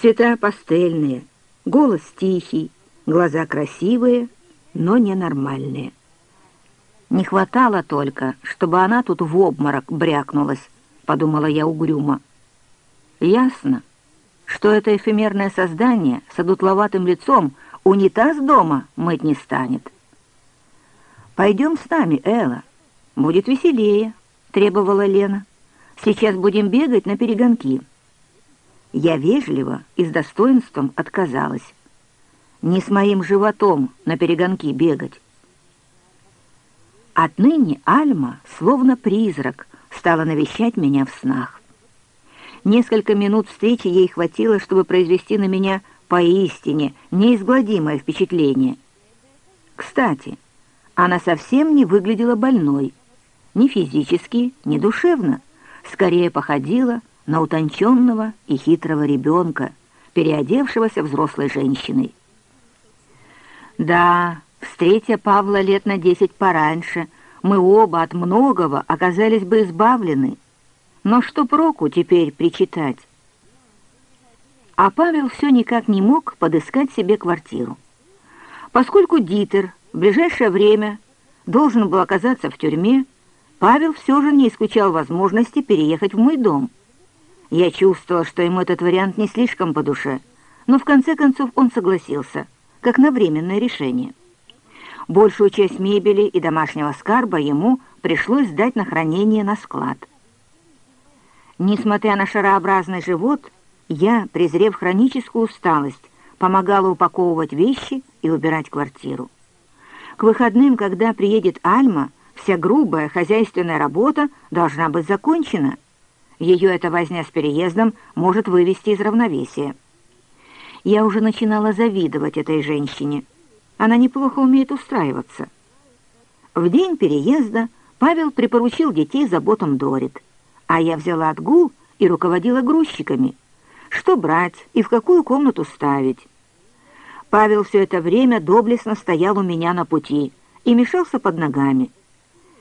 Цвета пастельные, голос тихий, глаза красивые, но ненормальные. Не хватало только, чтобы она тут в обморок брякнулась, подумала я угрюмо. Ясно, что это эфемерное создание с одутловатым лицом унитаз дома мыть не станет. «Пойдем с нами, Элла, будет веселее», — требовала Лена. «Сейчас будем бегать на перегонки». Я вежливо и с достоинством отказалась. Не с моим животом на перегонки бегать. Отныне Альма, словно призрак, стала навещать меня в снах. Несколько минут встречи ей хватило, чтобы произвести на меня поистине неизгладимое впечатление. Кстати, она совсем не выглядела больной, ни физически, ни душевно, скорее походила на утонченного и хитрого ребенка, переодевшегося взрослой женщиной. Да, встретя Павла лет на десять пораньше, мы оба от многого оказались бы избавлены. Но что проку теперь причитать? А Павел все никак не мог подыскать себе квартиру. Поскольку Дитер в ближайшее время должен был оказаться в тюрьме, Павел все же не исключал возможности переехать в мой дом — я чувствовала, что ему этот вариант не слишком по душе, но в конце концов он согласился, как на временное решение. Большую часть мебели и домашнего скарба ему пришлось сдать на хранение на склад. Несмотря на шарообразный живот, я, презрев хроническую усталость, помогала упаковывать вещи и убирать квартиру. К выходным, когда приедет Альма, вся грубая хозяйственная работа должна быть закончена — ее эта возня с переездом может вывести из равновесия. Я уже начинала завидовать этой женщине. Она неплохо умеет устраиваться. В день переезда Павел припоручил детей заботам Дорит, а я взяла отгул и руководила грузчиками. Что брать и в какую комнату ставить? Павел все это время доблестно стоял у меня на пути и мешался под ногами.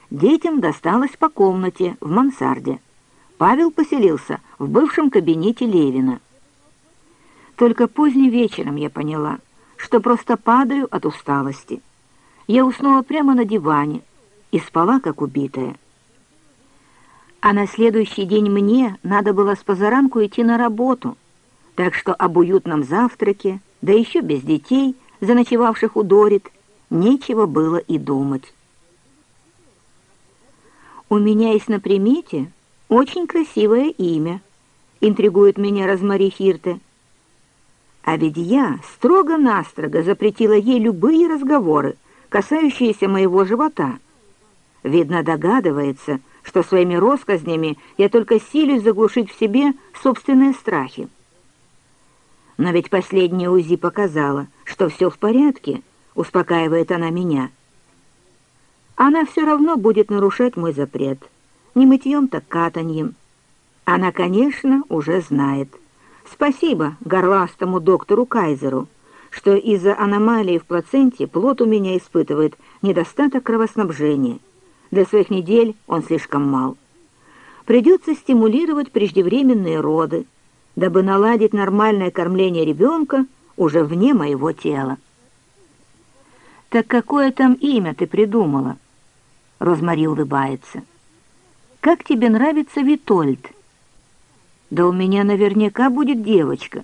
Детям досталось по комнате в мансарде. Павел поселился в бывшем кабинете Левина. Только поздним вечером я поняла, что просто падаю от усталости. Я уснула прямо на диване и спала, как убитая. А на следующий день мне надо было с позаранку идти на работу, так что об уютном завтраке, да еще без детей, заночевавших у Дорит, нечего было и думать. У меня есть на примете очень красивое имя, интригует меня Розмари Хирте. А ведь я строго-настрого запретила ей любые разговоры, касающиеся моего живота. Видно, догадывается, что своими росказнями я только силюсь заглушить в себе собственные страхи. Но ведь последняя УЗИ показала, что все в порядке, успокаивает она меня. Она все равно будет нарушать мой запрет — не мытьем, так катаньем. Она, конечно, уже знает. Спасибо горластому доктору Кайзеру, что из-за аномалии в плаценте плод у меня испытывает недостаток кровоснабжения. Для своих недель он слишком мал. Придется стимулировать преждевременные роды, дабы наладить нормальное кормление ребенка уже вне моего тела. «Так какое там имя ты придумала?» Розмари улыбается. «Как тебе нравится Витольд?» «Да у меня наверняка будет девочка.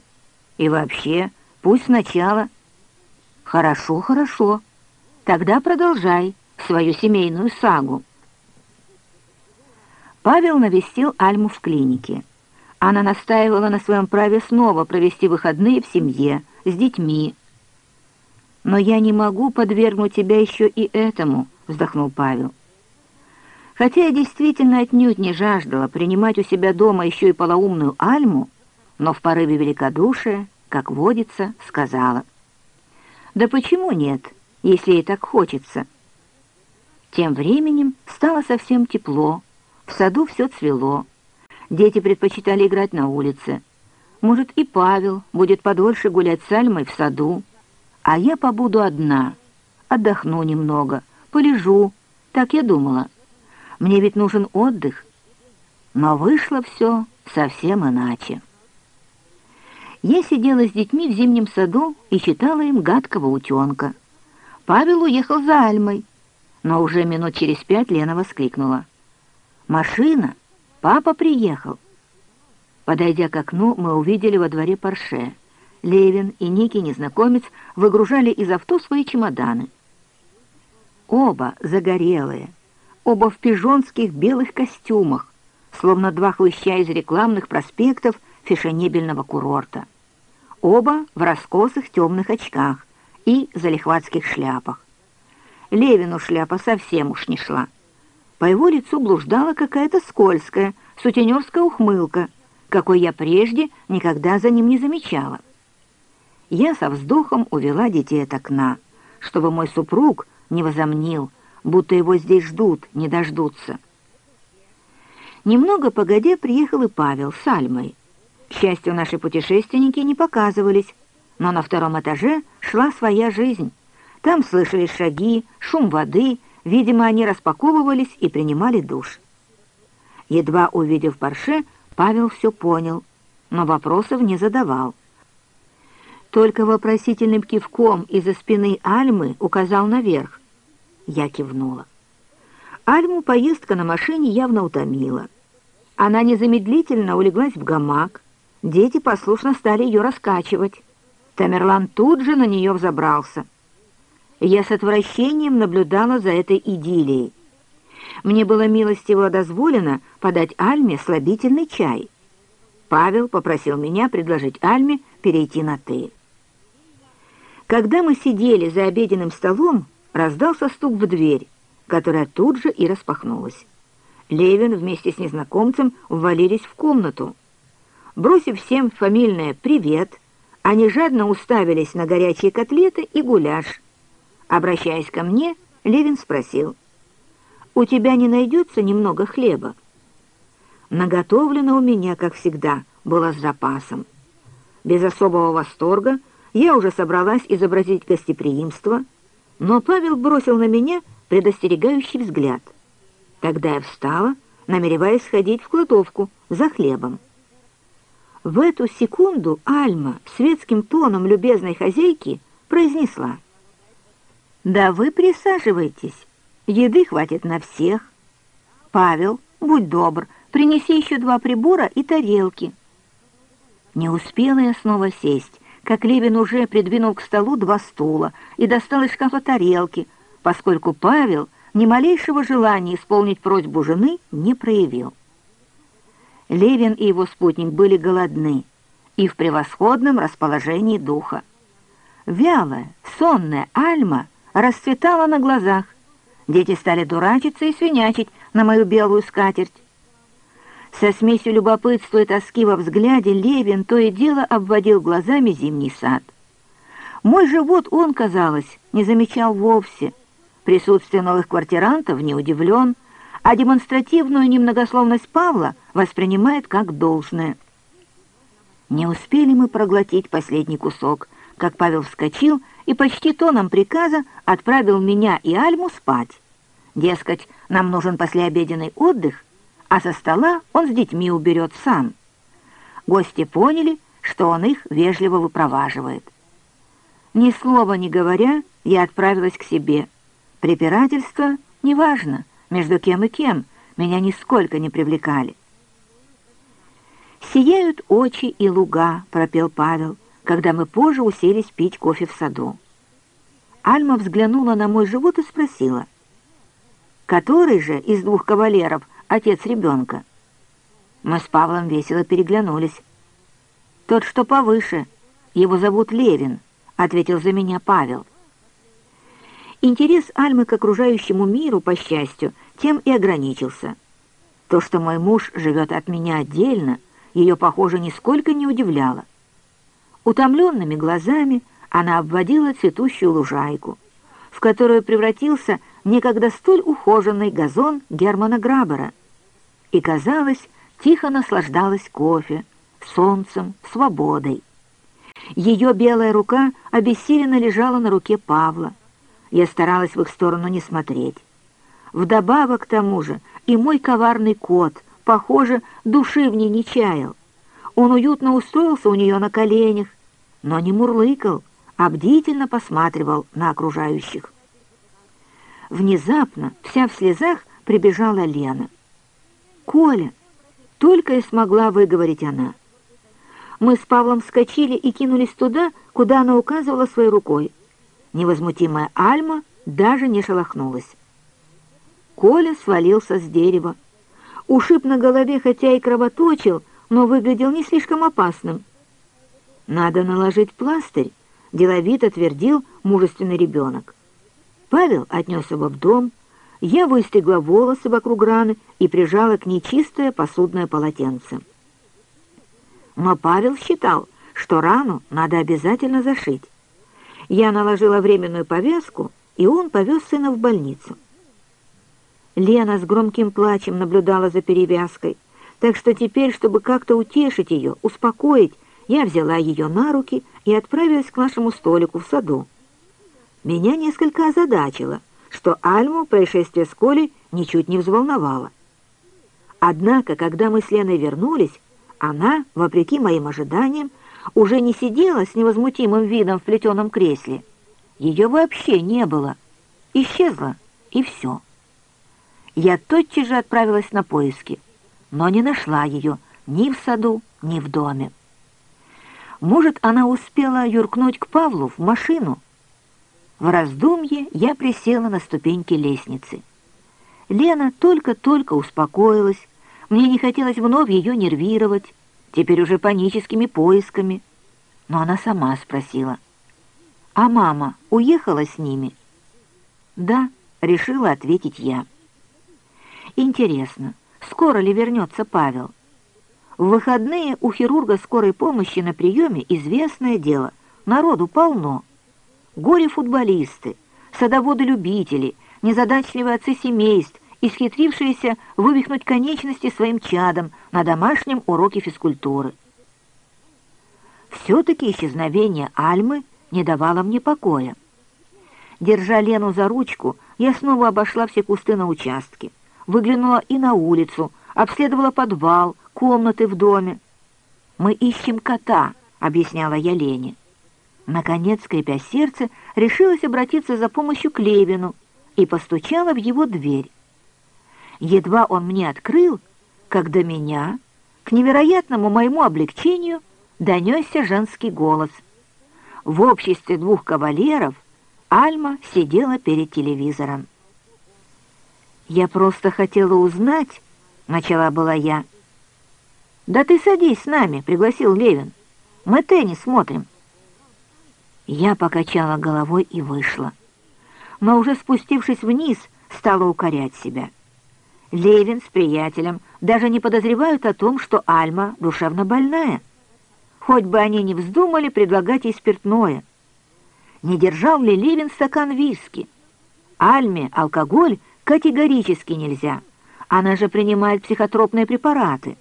И вообще, пусть сначала...» «Хорошо, хорошо. Тогда продолжай свою семейную сагу». Павел навестил Альму в клинике. Она настаивала на своем праве снова провести выходные в семье, с детьми. «Но я не могу подвергнуть тебя еще и этому», — вздохнул Павел. Хотя я действительно отнюдь не жаждала принимать у себя дома еще и полоумную Альму, но в порыве великодушия, как водится, сказала. «Да почему нет, если ей так хочется?» Тем временем стало совсем тепло, в саду все цвело. Дети предпочитали играть на улице. Может, и Павел будет подольше гулять с Альмой в саду. А я побуду одна, отдохну немного, полежу. Так я думала. Мне ведь нужен отдых. Но вышло все совсем иначе. Я сидела с детьми в зимнем саду и читала им гадкого утенка. Павел уехал за Альмой, но уже минут через пять Лена воскликнула. «Машина! Папа приехал!» Подойдя к окну, мы увидели во дворе Порше. Левин и некий незнакомец выгружали из авто свои чемоданы. Оба загорелые, оба в пижонских белых костюмах, словно два хлыща из рекламных проспектов фешенебельного курорта. Оба в раскосых темных очках и залихватских шляпах. Левину шляпа совсем уж не шла. По его лицу блуждала какая-то скользкая, сутенерская ухмылка, какой я прежде никогда за ним не замечала. Я со вздохом увела детей от окна, чтобы мой супруг не возомнил, будто его здесь ждут, не дождутся. Немного погодя приехал и Павел с Альмой. К счастью, наши путешественники не показывались, но на втором этаже шла своя жизнь. Там слышались шаги, шум воды, Видимо, они распаковывались и принимали душ. Едва увидев Порше, Павел все понял, но вопросов не задавал. Только вопросительным кивком из-за спины Альмы указал наверх. Я кивнула. Альму поездка на машине явно утомила. Она незамедлительно улеглась в гамак. Дети послушно стали ее раскачивать. Тамерлан тут же на нее взобрался — я с отвращением наблюдала за этой идиллией. Мне было милостиво дозволено подать Альме слабительный чай. Павел попросил меня предложить Альме перейти на «ты». Когда мы сидели за обеденным столом, раздался стук в дверь, которая тут же и распахнулась. Левин вместе с незнакомцем ввалились в комнату. Бросив всем фамильное «привет», они жадно уставились на горячие котлеты и гуляш, Обращаясь ко мне, Левин спросил, «У тебя не найдется немного хлеба?» Наготовлено у меня, как всегда, было с запасом. Без особого восторга я уже собралась изобразить гостеприимство, но Павел бросил на меня предостерегающий взгляд. Тогда я встала, намереваясь сходить в кладовку за хлебом. В эту секунду Альма светским тоном любезной хозяйки произнесла — «Да вы присаживайтесь. Еды хватит на всех. Павел, будь добр, принеси еще два прибора и тарелки». Не успела я снова сесть, как Левин уже придвинул к столу два стула и достал из шкафа тарелки, поскольку Павел ни малейшего желания исполнить просьбу жены не проявил. Левин и его спутник были голодны и в превосходном расположении духа. Вялая, сонная Альма — расцветала на глазах. Дети стали дурачиться и свинячить на мою белую скатерть. Со смесью любопытства и тоски во взгляде Левин то и дело обводил глазами зимний сад. Мой живот он, казалось, не замечал вовсе. Присутствие новых квартирантов не удивлен, а демонстративную немногословность Павла воспринимает как должное. Не успели мы проглотить последний кусок, как Павел вскочил и почти тоном приказа отправил меня и Альму спать. Дескать, нам нужен послеобеденный отдых, а со стола он с детьми уберет сам. Гости поняли, что он их вежливо выпроваживает. Ни слова не говоря, я отправилась к себе. Препирательство неважно, между кем и кем, меня нисколько не привлекали. «Сияют очи и луга», — пропел Павел, когда мы позже уселись пить кофе в саду. Альма взглянула на мой живот и спросила, «Который же из двух кавалеров отец ребенка?» Мы с Павлом весело переглянулись. «Тот, что повыше, его зовут Левин», — ответил за меня Павел. Интерес Альмы к окружающему миру, по счастью, тем и ограничился. То, что мой муж живет от меня отдельно, ее, похоже, нисколько не удивляло. Утомленными глазами она обводила цветущую лужайку, в которую превратился некогда столь ухоженный газон Германа Грабера, и, казалось, тихо наслаждалась кофе, солнцем, свободой. Ее белая рука обессиленно лежала на руке Павла. Я старалась в их сторону не смотреть. Вдобавок к тому же и мой коварный кот, похоже, души в ней не чаял. Он уютно устроился у нее на коленях, но не мурлыкал, а бдительно посматривал на окружающих. Внезапно, вся в слезах, прибежала Лена. «Коля!» — только и смогла выговорить она. Мы с Павлом вскочили и кинулись туда, куда она указывала своей рукой. Невозмутимая Альма даже не шелохнулась. Коля свалился с дерева. Ушиб на голове, хотя и кровоточил, но выглядел не слишком опасным. «Надо наложить пластырь», — деловито твердил мужественный ребенок. Павел отнес его в дом, я выстригла волосы вокруг раны и прижала к ней чистое посудное полотенце. Но Павел считал, что рану надо обязательно зашить. Я наложила временную повязку, и он повез сына в больницу. Лена с громким плачем наблюдала за перевязкой, так что теперь, чтобы как-то утешить ее, успокоить, я взяла ее на руки и отправилась к нашему столику в саду. Меня несколько озадачило, что Альму происшествие с Колей ничуть не взволновало. Однако, когда мы с Леной вернулись, она, вопреки моим ожиданиям, уже не сидела с невозмутимым видом в плетеном кресле. Ее вообще не было. Исчезла, и все. Я тотчас же отправилась на поиски, но не нашла ее ни в саду, ни в доме. Может, она успела юркнуть к Павлу в машину? В раздумье я присела на ступеньки лестницы. Лена только-только успокоилась, мне не хотелось вновь ее нервировать, теперь уже паническими поисками. Но она сама спросила. «А мама уехала с ними?» «Да», — решила ответить я. Интересно, скоро ли вернется Павел? В выходные у хирурга скорой помощи на приеме известное дело. Народу полно. Горе-футболисты, садоводы-любители, незадачливые отцы семейств, исхитрившиеся вывихнуть конечности своим чадом на домашнем уроке физкультуры. Все-таки исчезновение Альмы не давало мне покоя. Держа Лену за ручку, я снова обошла все кусты на участке выглянула и на улицу, обследовала подвал, комнаты в доме. «Мы ищем кота», — объясняла я Лене. Наконец, скрипя сердце, решилась обратиться за помощью к Левину и постучала в его дверь. Едва он мне открыл, как до меня, к невероятному моему облегчению, донесся женский голос. В обществе двух кавалеров Альма сидела перед телевизором. «Я просто хотела узнать...» — начала была я. «Да ты садись с нами», — пригласил Левин. «Мы теннис смотрим». Я покачала головой и вышла. Но уже спустившись вниз, стала укорять себя. Левин с приятелем даже не подозревают о том, что Альма душевно больная. Хоть бы они не вздумали предлагать ей спиртное. Не держал ли Левин стакан виски? Альме алкоголь Категорически нельзя. Она же принимает психотропные препараты.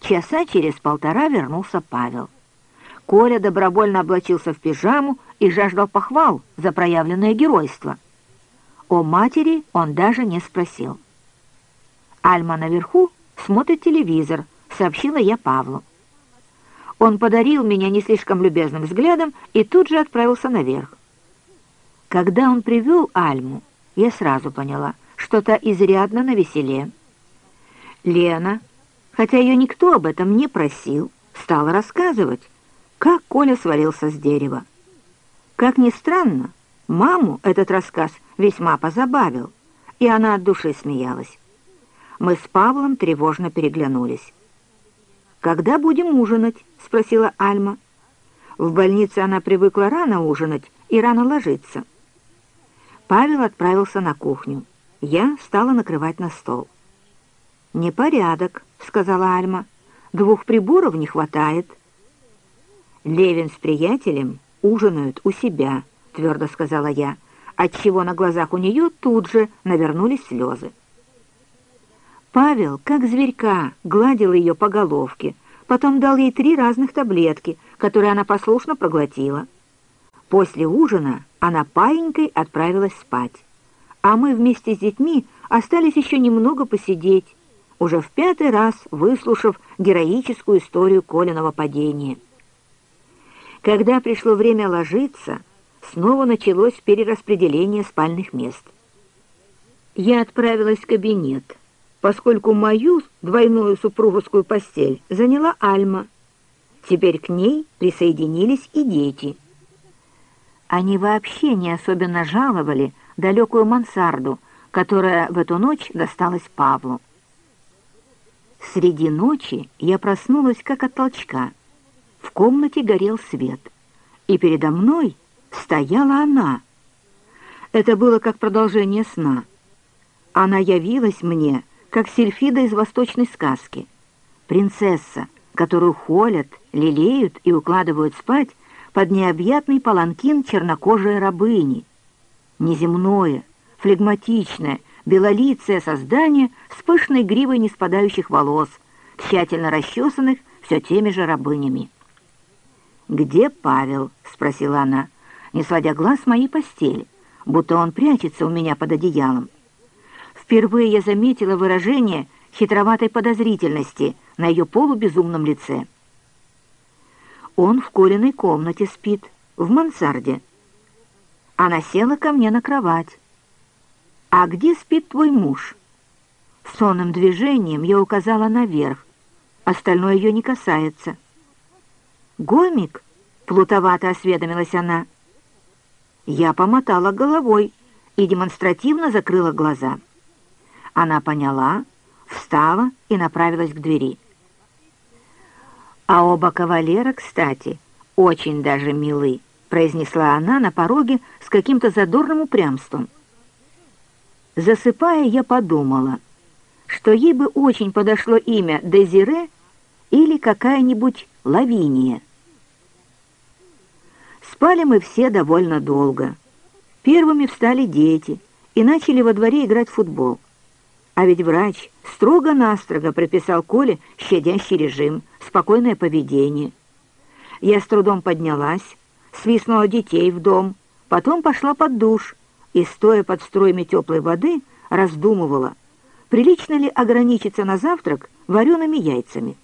Часа через полтора вернулся Павел. Коля добровольно облачился в пижаму и жаждал похвал за проявленное геройство. О матери он даже не спросил. Альма наверху смотрит телевизор, сообщила я Павлу. Он подарил меня не слишком любезным взглядом и тут же отправился наверх. Когда он привел Альму, я сразу поняла, что та изрядно навеселе. Лена, хотя ее никто об этом не просил, стала рассказывать, как Коля свалился с дерева. Как ни странно, маму этот рассказ весьма позабавил, и она от души смеялась. Мы с Павлом тревожно переглянулись. «Когда будем ужинать?» — спросила Альма. В больнице она привыкла рано ужинать и рано ложиться. Павел отправился на кухню. Я стала накрывать на стол. «Непорядок», — сказала Альма. «Двух приборов не хватает». «Левин с приятелем ужинают у себя», — твердо сказала я, отчего на глазах у нее тут же навернулись слезы. Павел, как зверька, гладил ее по головке, потом дал ей три разных таблетки, которые она послушно проглотила. После ужина она паинькой отправилась спать, а мы вместе с детьми остались еще немного посидеть, уже в пятый раз выслушав героическую историю Колиного падения. Когда пришло время ложиться, снова началось перераспределение спальных мест. Я отправилась в кабинет поскольку мою двойную супруговскую постель заняла Альма. Теперь к ней присоединились и дети. Они вообще не особенно жаловали далекую мансарду, которая в эту ночь досталась Павлу. Среди ночи я проснулась как от толчка. В комнате горел свет, и передо мной стояла она. Это было как продолжение сна. Она явилась мне, как Сильфида из восточной сказки. Принцесса, которую холят, лелеют и укладывают спать под необъятный паланкин чернокожей рабыни. Неземное, флегматичное, белолицее создание с пышной гривой неспадающих волос, тщательно расчесанных все теми же рабынями. «Где Павел?» — спросила она, не сводя глаз с моей постели, будто он прячется у меня под одеялом. Впервые я заметила выражение хитроватой подозрительности на ее полубезумном лице. Он в Колиной комнате спит, в мансарде. Она села ко мне на кровать. «А где спит твой муж?» Сонным движением я указала наверх. Остальное ее не касается. «Гомик?» — плутовато осведомилась она. Я помотала головой и демонстративно закрыла глаза. Она поняла, встала и направилась к двери. «А оба кавалера, кстати, очень даже милы», произнесла она на пороге с каким-то задорным упрямством. Засыпая, я подумала, что ей бы очень подошло имя Дезире или какая-нибудь Лавиния. Спали мы все довольно долго. Первыми встали дети и начали во дворе играть в футбол. А ведь врач строго-настрого прописал Коле щадящий режим, спокойное поведение. Я с трудом поднялась, свистнула детей в дом, потом пошла под душ и, стоя под струями теплой воды, раздумывала, прилично ли ограничиться на завтрак вареными яйцами.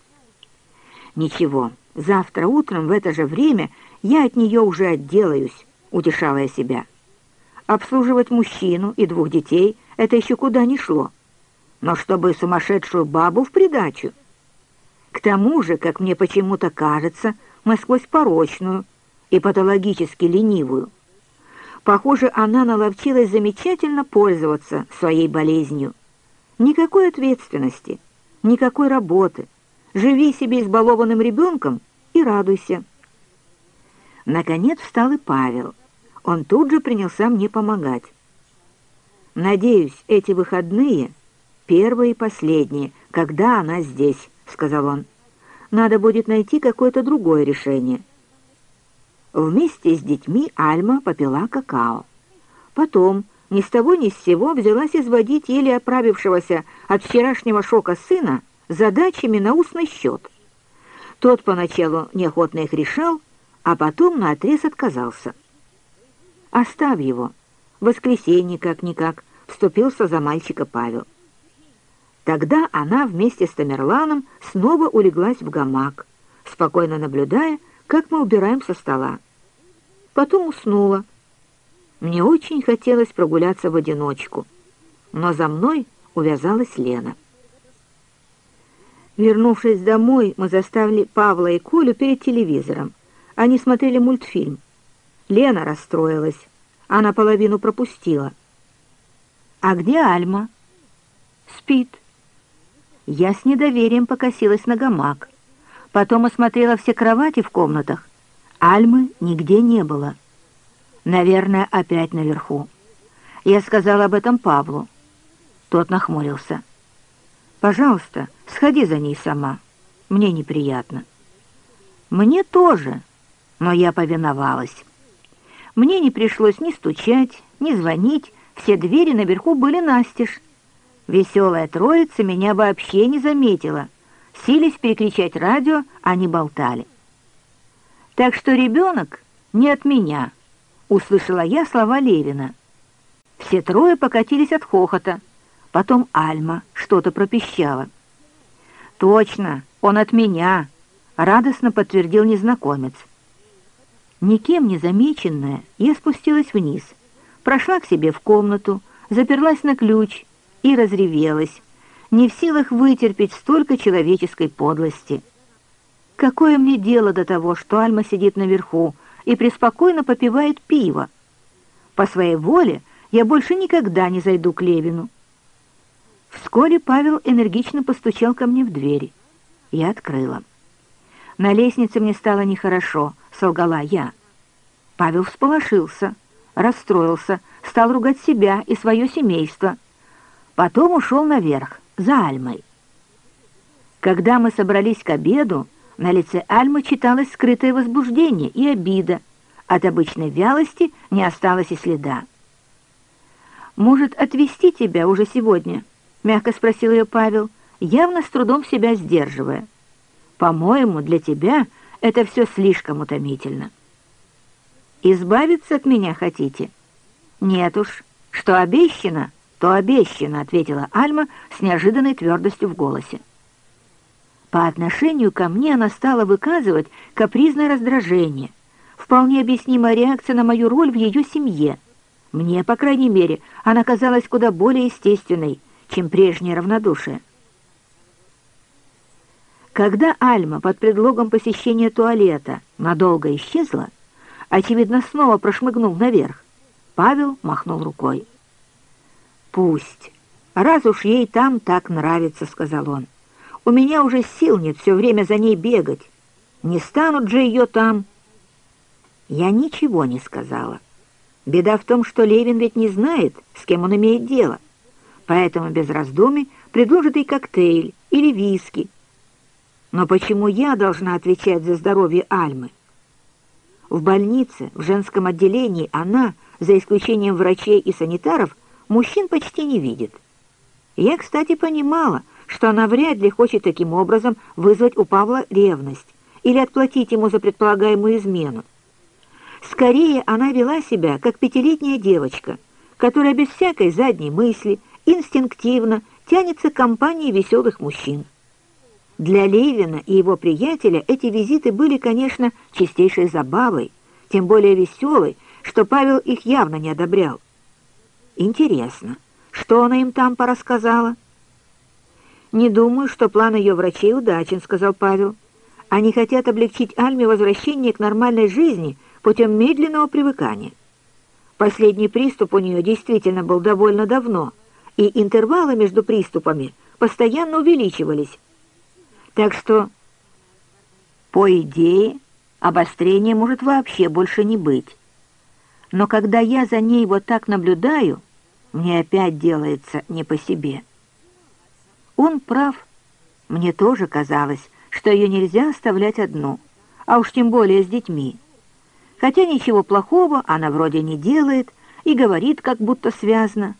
«Ничего, завтра утром в это же время я от нее уже отделаюсь», — утешала я себя. Обслуживать мужчину и двух детей — это еще куда ни шло но чтобы сумасшедшую бабу в придачу. К тому же, как мне почему-то кажется, насквозь порочную и патологически ленивую. Похоже, она наловчилась замечательно пользоваться своей болезнью. Никакой ответственности, никакой работы. Живи себе избалованным ребенком и радуйся. Наконец встал и Павел. Он тут же принялся мне помогать. Надеюсь, эти выходные первое и последнее, когда она здесь», — сказал он. «Надо будет найти какое-то другое решение». Вместе с детьми Альма попила какао. Потом, ни с того ни с сего, взялась изводить еле оправившегося от вчерашнего шока сына задачами на устный счет. Тот поначалу неохотно их решал, а потом наотрез отказался. «Оставь его. Воскресенье как-никак», — вступился за мальчика Павел. Тогда она вместе с Тамерланом снова улеглась в гамак, спокойно наблюдая, как мы убираем со стола. Потом уснула. Мне очень хотелось прогуляться в одиночку, но за мной увязалась Лена. Вернувшись домой, мы заставили Павла и Колю перед телевизором. Они смотрели мультфильм. Лена расстроилась. Она половину пропустила. «А где Альма?» «Спит». Я с недоверием покосилась на гамак. Потом осмотрела все кровати в комнатах. Альмы нигде не было. Наверное, опять наверху. Я сказала об этом Павлу. Тот нахмурился. «Пожалуйста, сходи за ней сама. Мне неприятно». «Мне тоже», но я повиновалась. Мне не пришлось ни стучать, ни звонить, все двери наверху были настежь. Веселая троица меня вообще не заметила. Сились перекричать радио, они болтали. «Так что ребенок не от меня», — услышала я слова Левина. Все трое покатились от хохота. Потом Альма что-то пропищала. «Точно, он от меня», — радостно подтвердил незнакомец. Никем не замеченная, я спустилась вниз, прошла к себе в комнату, заперлась на ключ и разревелась, не в силах вытерпеть столько человеческой подлости. Какое мне дело до того, что Альма сидит наверху и преспокойно попивает пиво? По своей воле я больше никогда не зайду к Левину. Вскоре Павел энергично постучал ко мне в двери. Я открыла. На лестнице мне стало нехорошо, солгала я. Павел всполошился, расстроился, стал ругать себя и свое семейство. Потом ушел наверх, за Альмой. Когда мы собрались к обеду, на лице Альмы читалось скрытое возбуждение и обида. От обычной вялости не осталось и следа. «Может, отвезти тебя уже сегодня?» — мягко спросил ее Павел, явно с трудом себя сдерживая. «По-моему, для тебя это все слишком утомительно». «Избавиться от меня хотите?» «Нет уж, что обещано, то обещано», — ответила Альма с неожиданной твердостью в голосе. По отношению ко мне она стала выказывать капризное раздражение, вполне объяснимая реакция на мою роль в ее семье. Мне, по крайней мере, она казалась куда более естественной, чем прежнее равнодушие. Когда Альма под предлогом посещения туалета надолго исчезла, очевидно, снова прошмыгнув наверх, Павел махнул рукой. «Пусть. Раз уж ей там так нравится», — сказал он. «У меня уже сил нет все время за ней бегать. Не станут же ее там». Я ничего не сказала. Беда в том, что Левин ведь не знает, с кем он имеет дело, поэтому без раздумий предложит ей коктейль или виски. Но почему я должна отвечать за здоровье Альмы? В больнице, в женском отделении она, за исключением врачей и санитаров, мужчин почти не видит. Я, кстати, понимала, что она вряд ли хочет таким образом вызвать у Павла ревность или отплатить ему за предполагаемую измену. Скорее, она вела себя, как пятилетняя девочка, которая без всякой задней мысли инстинктивно тянется к компании веселых мужчин. Для Левина и его приятеля эти визиты были, конечно, чистейшей забавой, тем более веселой, что Павел их явно не одобрял. Интересно, что она им там порассказала? «Не думаю, что план ее врачей удачен», — сказал Павел. «Они хотят облегчить Альме возвращение к нормальной жизни путем медленного привыкания. Последний приступ у нее действительно был довольно давно, и интервалы между приступами постоянно увеличивались. Так что, по идее, обострения может вообще больше не быть. Но когда я за ней вот так наблюдаю, мне опять делается не по себе. Он прав. Мне тоже казалось, что ее нельзя оставлять одну, а уж тем более с детьми. Хотя ничего плохого она вроде не делает и говорит, как будто связано.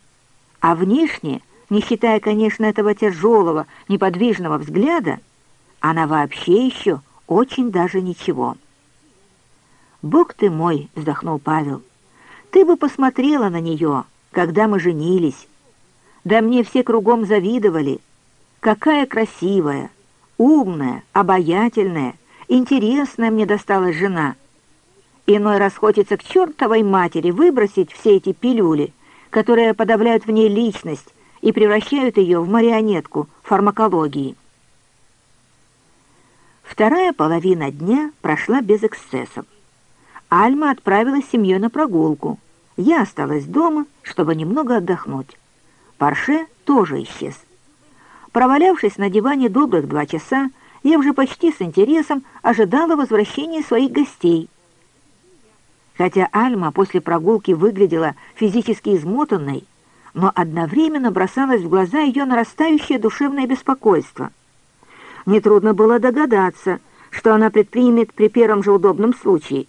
А внешне, не считая, конечно, этого тяжелого, неподвижного взгляда, она вообще еще очень даже ничего. «Бог ты мой!» — вздохнул Павел. «Ты бы посмотрела на нее, когда мы женились. Да мне все кругом завидовали. Какая красивая, умная, обаятельная, интересная мне досталась жена. Иной раз хочется к чертовой матери выбросить все эти пилюли, которые подавляют в ней личность и превращают ее в марионетку фармакологии. Вторая половина дня прошла без эксцессов. Альма отправилась с семьей на прогулку. Я осталась дома, чтобы немного отдохнуть. Парше тоже исчез. Провалявшись на диване добрых два часа, я уже почти с интересом ожидала возвращения своих гостей. Хотя Альма после прогулки выглядела физически измотанной, но одновременно бросалось в глаза ее нарастающее душевное беспокойство. Нетрудно было догадаться, что она предпримет при первом же удобном случае.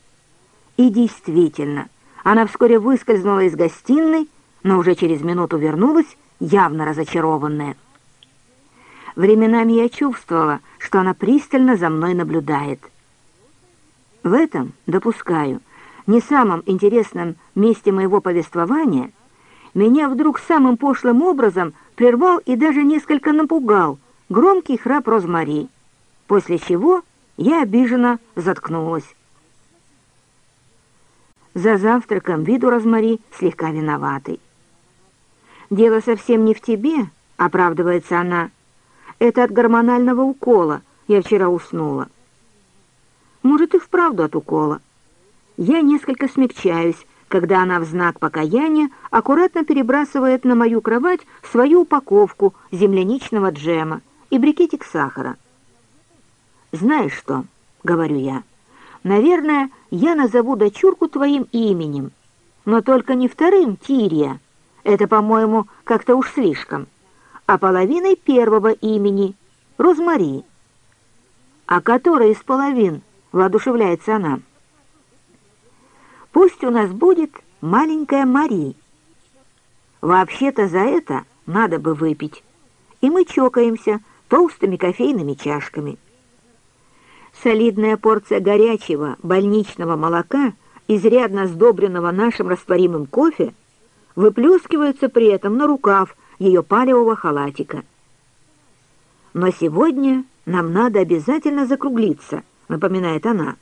И действительно, она вскоре выскользнула из гостиной, но уже через минуту вернулась, явно разочарованная. Временами я чувствовала, что она пристально за мной наблюдает. В этом, допускаю, не самом интересном месте моего повествования, меня вдруг самым пошлым образом прервал и даже несколько напугал громкий храп Розмари, после чего я обиженно заткнулась. За завтраком виду Розмари слегка виноватый. «Дело совсем не в тебе», — оправдывается она, — это от гормонального укола. Я вчера уснула. Может, и вправду от укола. Я несколько смягчаюсь, когда она в знак покаяния аккуратно перебрасывает на мою кровать свою упаковку земляничного джема и брикетик сахара. «Знаешь что?» — говорю я. «Наверное, я назову дочурку твоим именем, но только не вторым Тирия. Это, по-моему, как-то уж слишком» а половиной первого имени — Розмари. А которая из половин, воодушевляется она. Пусть у нас будет маленькая Мари. Вообще-то за это надо бы выпить. И мы чокаемся толстыми кофейными чашками. Солидная порция горячего больничного молока, изрядно сдобренного нашим растворимым кофе, выплескивается при этом на рукав ее палевого халатика. «Но сегодня нам надо обязательно закруглиться», — напоминает она.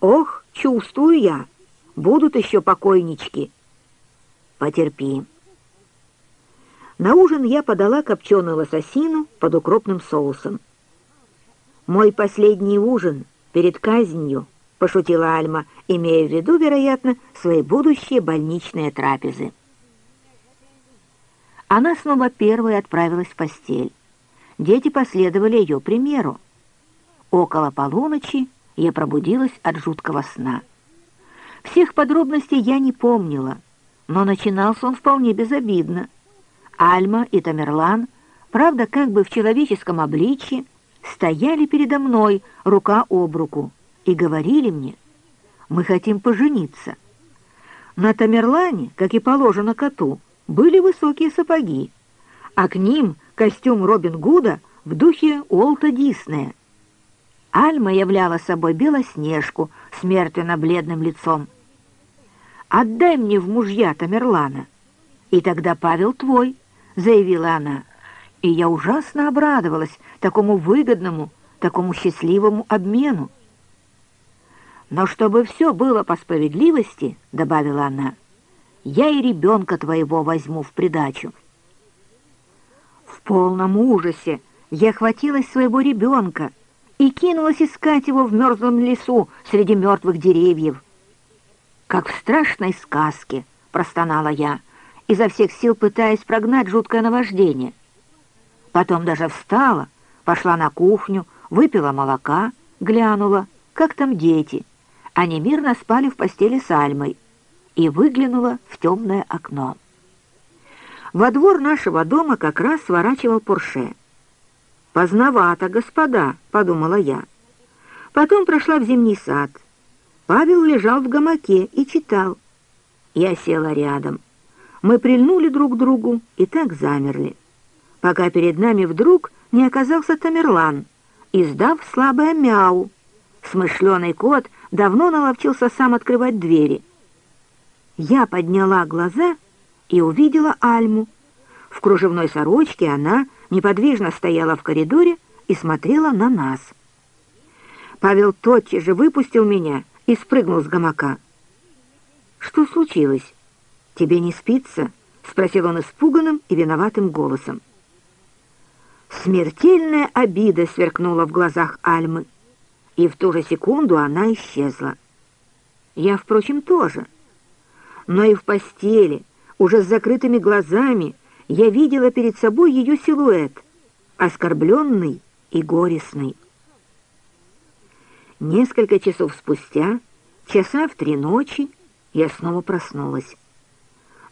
«Ох, чувствую я, будут еще покойнички». «Потерпи». На ужин я подала копченую лососину под укропным соусом. «Мой последний ужин перед казнью», — пошутила Альма, имея в виду, вероятно, свои будущие больничные трапезы. Она снова первой отправилась в постель. Дети последовали ее примеру. Около полуночи я пробудилась от жуткого сна. Всех подробностей я не помнила, но начинался он вполне безобидно. Альма и Тамерлан, правда, как бы в человеческом обличье, стояли передо мной рука об руку и говорили мне, «Мы хотим пожениться». На Тамерлане, как и положено коту, были высокие сапоги, а к ним костюм Робин Гуда в духе Уолта Диснея. Альма являла собой белоснежку с мертвенно-бледным лицом. «Отдай мне в мужья Тамерлана, и тогда Павел твой», — заявила она. И я ужасно обрадовалась такому выгодному, такому счастливому обмену. «Но чтобы все было по справедливости», — добавила она, — я и ребенка твоего возьму в придачу». В полном ужасе я хватилась своего ребенка и кинулась искать его в мерзлом лесу среди мертвых деревьев. «Как в страшной сказке!» — простонала я, изо всех сил пытаясь прогнать жуткое наваждение. Потом даже встала, пошла на кухню, выпила молока, глянула, как там дети. Они мирно спали в постели с Альмой и выглянула в темное окно. Во двор нашего дома как раз сворачивал Порше. «Поздновато, господа», — подумала я. Потом прошла в зимний сад. Павел лежал в гамаке и читал. Я села рядом. Мы прильнули друг к другу и так замерли, пока перед нами вдруг не оказался Тамерлан, издав слабое мяу. Смышленый кот давно наловчился сам открывать двери — я подняла глаза и увидела Альму. В кружевной сорочке она неподвижно стояла в коридоре и смотрела на нас. Павел тотчас же выпустил меня и спрыгнул с гамака. «Что случилось? Тебе не спится?» — спросил он испуганным и виноватым голосом. Смертельная обида сверкнула в глазах Альмы, и в ту же секунду она исчезла. Я, впрочем, тоже. Но и в постели, уже с закрытыми глазами, я видела перед собой ее силуэт, оскорбленный и горестный. Несколько часов спустя, часа в три ночи, я снова проснулась.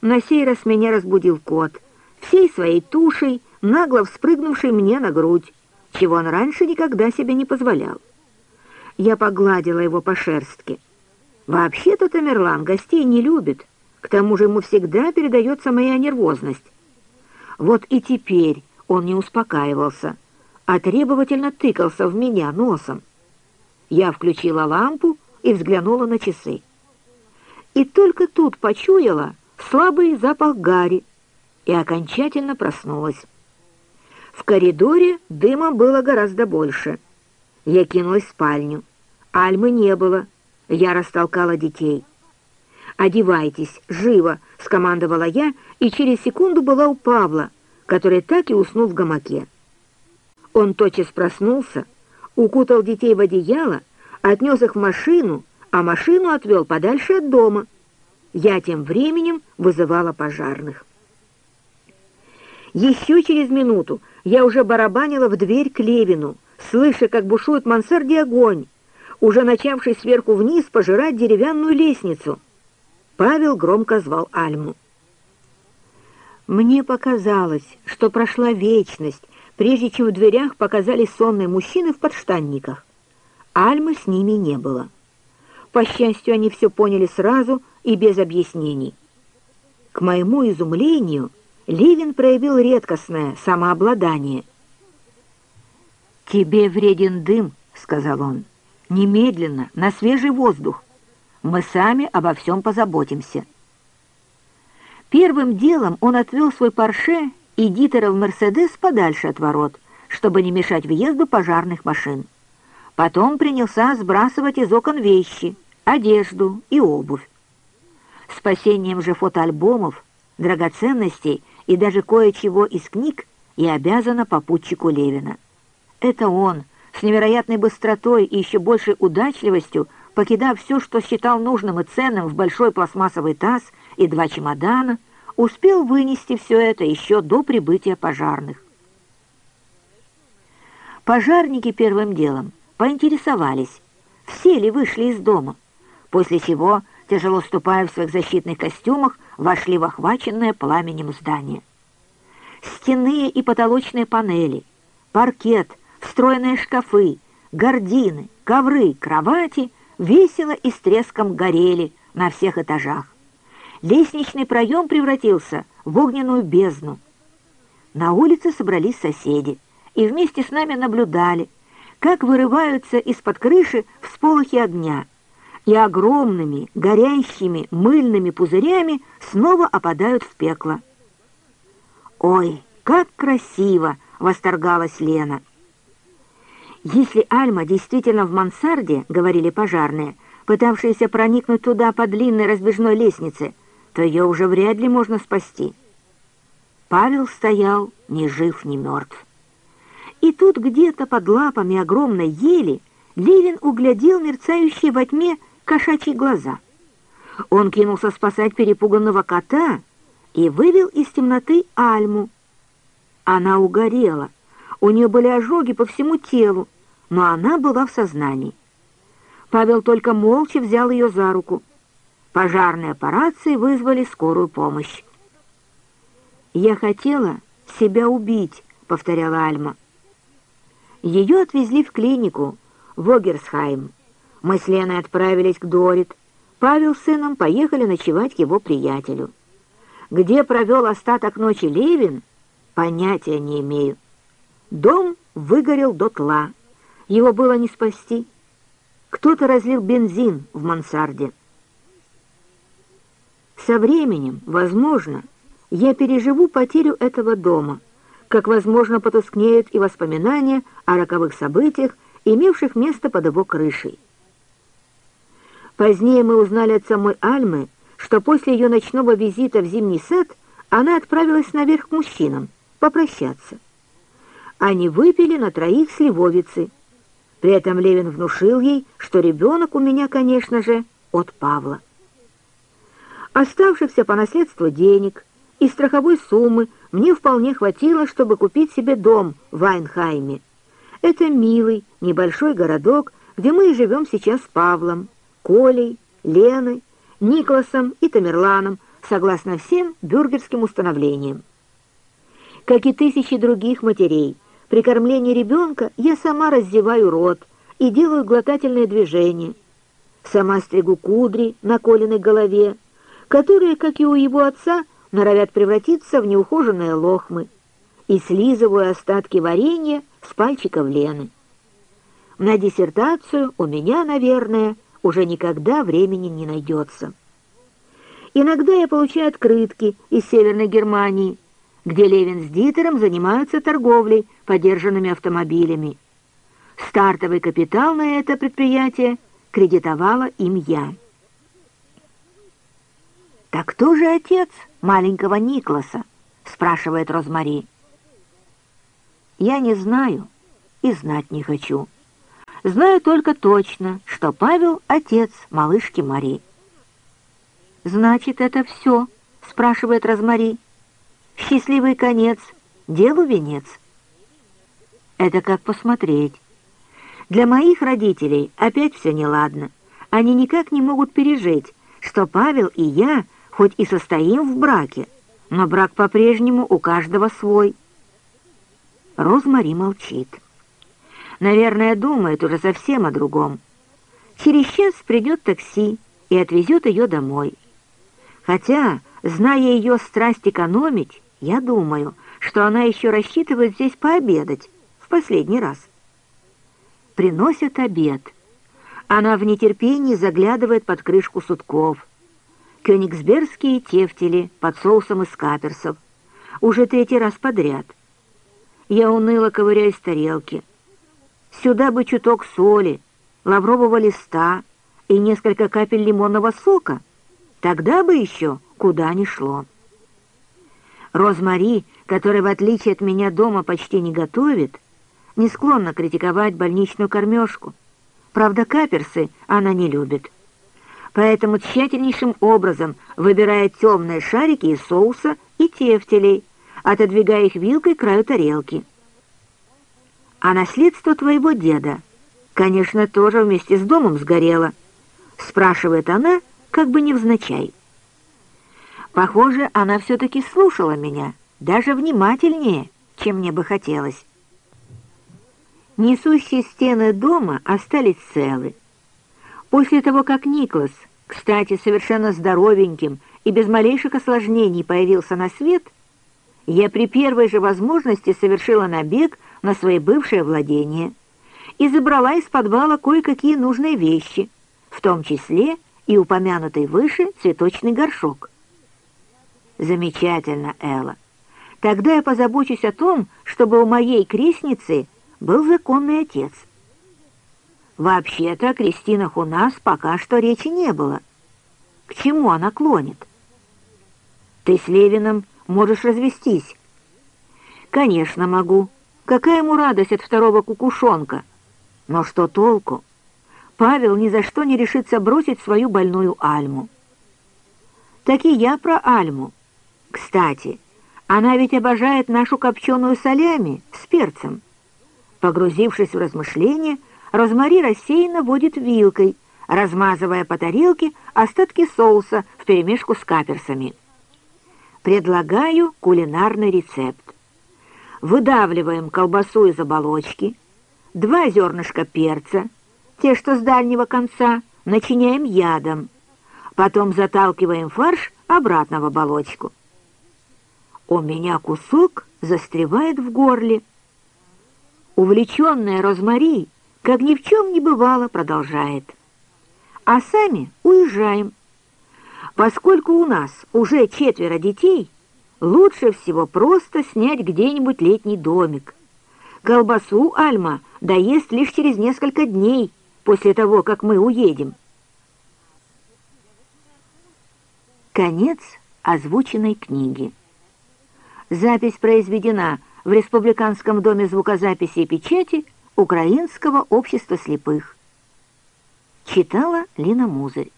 На сей раз меня разбудил кот, всей своей тушей, нагло вспрыгнувший мне на грудь, чего он раньше никогда себе не позволял. Я погладила его по шерстке. Вообще-то Тамерлан гостей не любит, к тому же ему всегда передается моя нервозность. Вот и теперь он не успокаивался, а требовательно тыкался в меня носом. Я включила лампу и взглянула на часы. И только тут почуяла слабый запах гари и окончательно проснулась. В коридоре дыма было гораздо больше. Я кинулась в спальню. Альмы не было. Я растолкала детей. «Одевайтесь, живо!» — скомандовала я, и через секунду была у Павла, который так и уснул в гамаке. Он тотчас проснулся, укутал детей в одеяло, отнес их в машину, а машину отвел подальше от дома. Я тем временем вызывала пожарных. Еще через минуту я уже барабанила в дверь к Левину, слыша, как бушует мансарде огонь, уже начавший сверху вниз пожирать деревянную лестницу. Павел громко звал Альму. Мне показалось, что прошла вечность, прежде чем в дверях показались сонные мужчины в подштанниках. Альмы с ними не было. По счастью, они все поняли сразу и без объяснений. К моему изумлению, Ливин проявил редкостное самообладание. «Тебе вреден дым», — сказал он. «Немедленно, на свежий воздух. Мы сами обо всем позаботимся». Первым делом он отвел свой Порше и Дитера в Мерседес подальше от ворот, чтобы не мешать въезду пожарных машин. Потом принялся сбрасывать из окон вещи, одежду и обувь. Спасением же фотоальбомов, драгоценностей и даже кое-чего из книг я обязана попутчику Левина. Это он, с невероятной быстротой и еще большей удачливостью, покидав все, что считал нужным и ценным в большой пластмассовый таз и два чемодана, успел вынести все это еще до прибытия пожарных. Пожарники первым делом поинтересовались, все ли вышли из дома, после чего, тяжело ступая в своих защитных костюмах, вошли в охваченное пламенем здание. Стенные и потолочные панели, паркет, встроенные шкафы, гардины, ковры, кровати весело и с треском горели на всех этажах. Лестничный проем превратился в огненную бездну. На улице собрались соседи и вместе с нами наблюдали, как вырываются из-под крыши всполохи огня, и огромными, горящими, мыльными пузырями снова опадают в пекло. «Ой, как красиво!» — восторгалась Лена. «Если Альма действительно в мансарде, — говорили пожарные, пытавшиеся проникнуть туда по длинной разбежной лестнице, то ее уже вряд ли можно спасти». Павел стоял ни жив, ни мертв. И тут где-то под лапами огромной ели Левин углядел мерцающие во тьме кошачьи глаза. Он кинулся спасать перепуганного кота и вывел из темноты Альму. Она угорела, у нее были ожоги по всему телу, но она была в сознании. Павел только молча взял ее за руку. Пожарные аппарации вызвали скорую помощь. «Я хотела себя убить», — повторяла Альма. Ее отвезли в клинику, в Огерсхайм. Мы с Леной отправились к Дорит. Павел с сыном поехали ночевать к его приятелю. Где провел остаток ночи Левин, понятия не имею. Дом выгорел дотла. Его было не спасти. Кто-то разлил бензин в мансарде. Со временем, возможно, я переживу потерю этого дома — как, возможно, потускнеют и воспоминания о роковых событиях, имевших место под его крышей. Позднее мы узнали от самой Альмы, что после ее ночного визита в зимний сад она отправилась наверх к мужчинам попрощаться. Они выпили на троих сливовицы. При этом Левин внушил ей, что ребенок у меня, конечно же, от Павла. Оставшихся по наследству денег и страховой суммы мне вполне хватило, чтобы купить себе дом в Айнхайме. Это милый, небольшой городок, где мы и живем сейчас с Павлом, Колей, Леной, Николасом и Тамерланом, согласно всем бюргерским установлениям. Как и тысячи других матерей, при кормлении ребенка я сама раздеваю рот и делаю глотательные движения. Сама стригу кудри на коленной голове, которые, как и у его отца, норовят превратиться в неухоженные лохмы, и слизываю остатки варенья с пальчиков Лены. На диссертацию у меня, наверное, уже никогда времени не найдется. Иногда я получаю открытки из Северной Германии, где Левин с Дитером занимаются торговлей подержанными автомобилями. Стартовый капитал на это предприятие кредитовала им я. «Так кто же отец маленького Никласа?» — спрашивает Розмари. «Я не знаю и знать не хочу. Знаю только точно, что Павел — отец малышки Мари». «Значит, это все?» — спрашивает Розмари. «Счастливый конец, делу венец». Это как посмотреть. Для моих родителей опять все неладно. Они никак не могут пережить, что Павел и я хоть и состоим в браке, но брак по-прежнему у каждого свой. Розмари молчит. Наверное, думает уже совсем о другом. Через час придет такси и отвезет ее домой. Хотя, зная ее страсть экономить, я думаю, что она еще рассчитывает здесь пообедать в последний раз. Приносят обед. Она в нетерпении заглядывает под крышку сутков. Кёнигсбергские тефтели под соусом из каперсов. Уже третий раз подряд. Я уныло ковыряюсь в тарелке. Сюда бы чуток соли, лаврового листа и несколько капель лимонного сока — Тогда бы еще куда ни шло. Розмари, которая, в отличие от меня, дома почти не готовит, не склонна критиковать больничную кормежку. Правда, каперсы она не любит. Поэтому тщательнейшим образом выбирает темные шарики из соуса и тефтелей, отодвигая их вилкой к краю тарелки. А наследство твоего деда, конечно, тоже вместе с домом сгорело, спрашивает она, как бы невзначай. Похоже, она все-таки слушала меня, даже внимательнее, чем мне бы хотелось. Несущие стены дома остались целы. После того, как Никлас, кстати, совершенно здоровеньким и без малейших осложнений появился на свет, я при первой же возможности совершила набег на свои бывшие владения и забрала из подвала кое-какие нужные вещи, в том числе и упомянутый выше цветочный горшок. Замечательно, Элла. Тогда я позабочусь о том, чтобы у моей крестницы был законный отец. Вообще-то о крестинах у нас пока что речи не было. К чему она клонит? Ты с Левиным можешь развестись. Конечно, могу. Какая ему радость от второго кукушонка? Но что толку? Павел ни за что не решится бросить свою больную Альму. Так и я про Альму. Кстати, она ведь обожает нашу копченую солями с перцем. Погрузившись в размышления, Розмари рассеянно водит вилкой, размазывая по тарелке остатки соуса вперемешку с каперсами. Предлагаю кулинарный рецепт. Выдавливаем колбасу из оболочки, два зернышка перца, те, что с дальнего конца, начиняем ядом. Потом заталкиваем фарш обратно в оболочку. У меня кусок застревает в горле. Увлеченная Розмари, как ни в чем не бывало, продолжает. А сами уезжаем. Поскольку у нас уже четверо детей, лучше всего просто снять где-нибудь летний домик. Колбасу Альма доест лишь через несколько дней, после того, как мы уедем. Конец озвученной книги. Запись произведена в Республиканском доме звукозаписи и печати Украинского общества слепых. Читала Лина Музырь.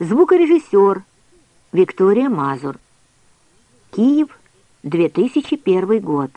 Звукорежиссер Виктория Мазур. Киев, 2001 год.